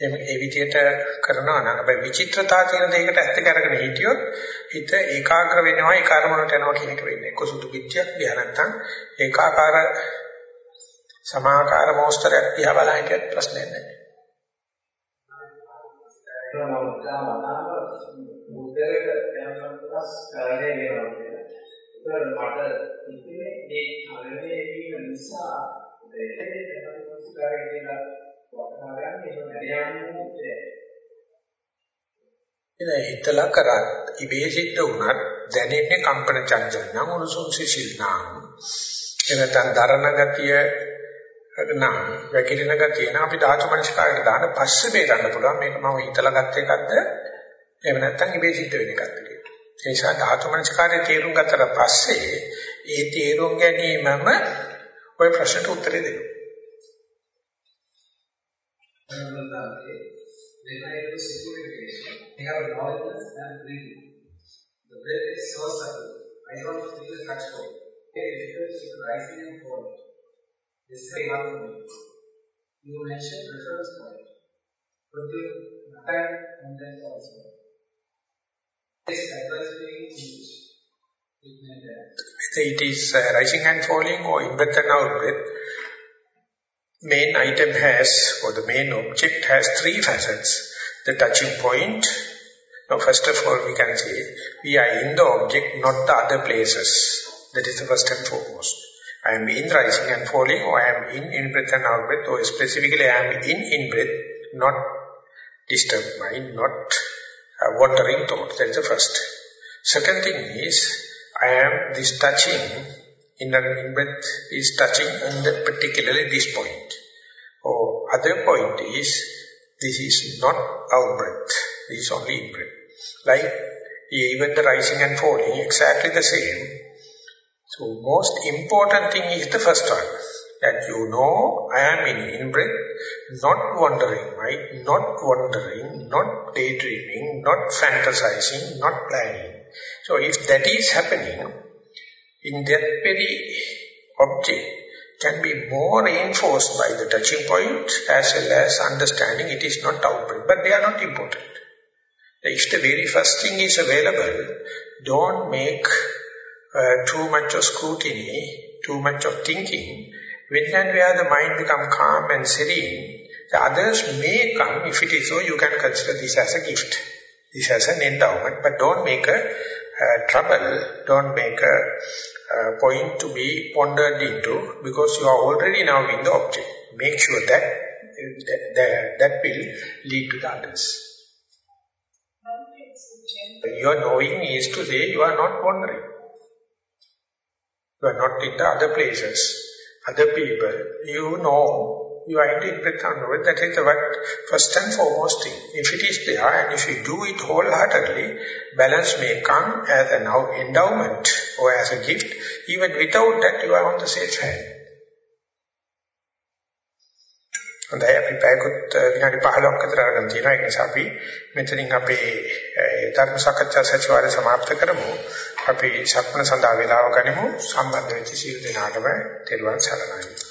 එහෙම ඒ විදිහට කරනවා නම් අපි විචිත්‍රතාව කියන දෙයකට ඇත්ත කරගෙන හිටියොත් හිත ඒකාග්‍ර වෙනවා ඒ කර්මවලට යනවා කියන එක වෙන්නේ. කොසුතු පිටියක් දිහා නැත්තම් ඒකාකාර සමාකාර මොස්තරයක් දිහා බලන එක ප්‍රශ්නයක් නැහැ. මට ඉතින් මේ කලනේ වීම නිසා හිතලා කරත් ඉබේ සිද්ධ වුණත් දැනෙන්නේ කම්පන චංචල. නම් උණුසුම් සිසිල් නම්. එනතන් දරණ ගතිය නම් වැකිරෙන ගතිය නම් අපි ධාතු මනස්කාරයට දාන පස්සේ බේරන්න පුළුවන්. මේක මම හිතලා ගත්ත එකක්ද? එහෙම නැත්නම් ඉබේ සිද්ධ වෙන එකක්ද කියලා. ඒ නිසා ධාතු මනස්කාරයේ තේරුම් ගත්තට පස්සේ ඒ තේරුම් ගැනීමම ඔය ප්‍රශ්නට උත්තරේ they were able to secure. They have knowledge and breeding. The bread is so subtle, I don't feel the touch for it. It is rising and falling. This is one point. You mentioned reference point. but the add on that also? This advisory in English. It is uh, rising and falling or in breath and out breath main item has, or the main object has three facets. The touching point. Now, first of all, we can say, we are in the object, not the other places. That is the first and foremost. I am in rising and falling, or I am in in-breath and out-breath, or specifically I am in in-breath, not disturbed mind, not uh, wandering thought. That is the first. Second thing is, I am this touching, inner in-breath is touching on the, particularly this point. Or other point is, this is not out-breath, this is only in-breath. Like even the rising and falling, exactly the same. So most important thing is the first one. That you know I am in in-breath, not wandering, right? Not wandering, not daydreaming, not fantasizing, not planning. So if that is happening, in that very object can be more reinforced by the touching point as well as understanding it is not outbreak. But they are not important. If the very first thing is available, don't make uh, too much of scrutiny, too much of thinking. When and where the mind become calm and serene, the others may come. If it is so, you can consider this as a gift. This as an endowment, but don't make a trouble, don't make a uh, point to be pondered into because you are already now in the object. Make sure that that, that, that will lead to the others. Your knowing is to say you are not wandering. You are not in the other places, other people. You know you are indeed and breath, that is the first and foremost thing. If it is there and if you do it wholeheartedly, balance may come as an endowment or as a gift. Even without that, you are on the safe side. හොඳයි අපි පැයකට විනාඩි 15ක් අතර අරගෙන තියෙනවා I නිසා අපි මෙතනින් අපේ ධර්ම සාකච්ඡා සැසිවාරය to කරමු අපි සක්මන සඳහා වේලාව ගනිමු සම්බන්ධ වෙච්ච සියලු දෙනාටම තෙරුවන් සරණයි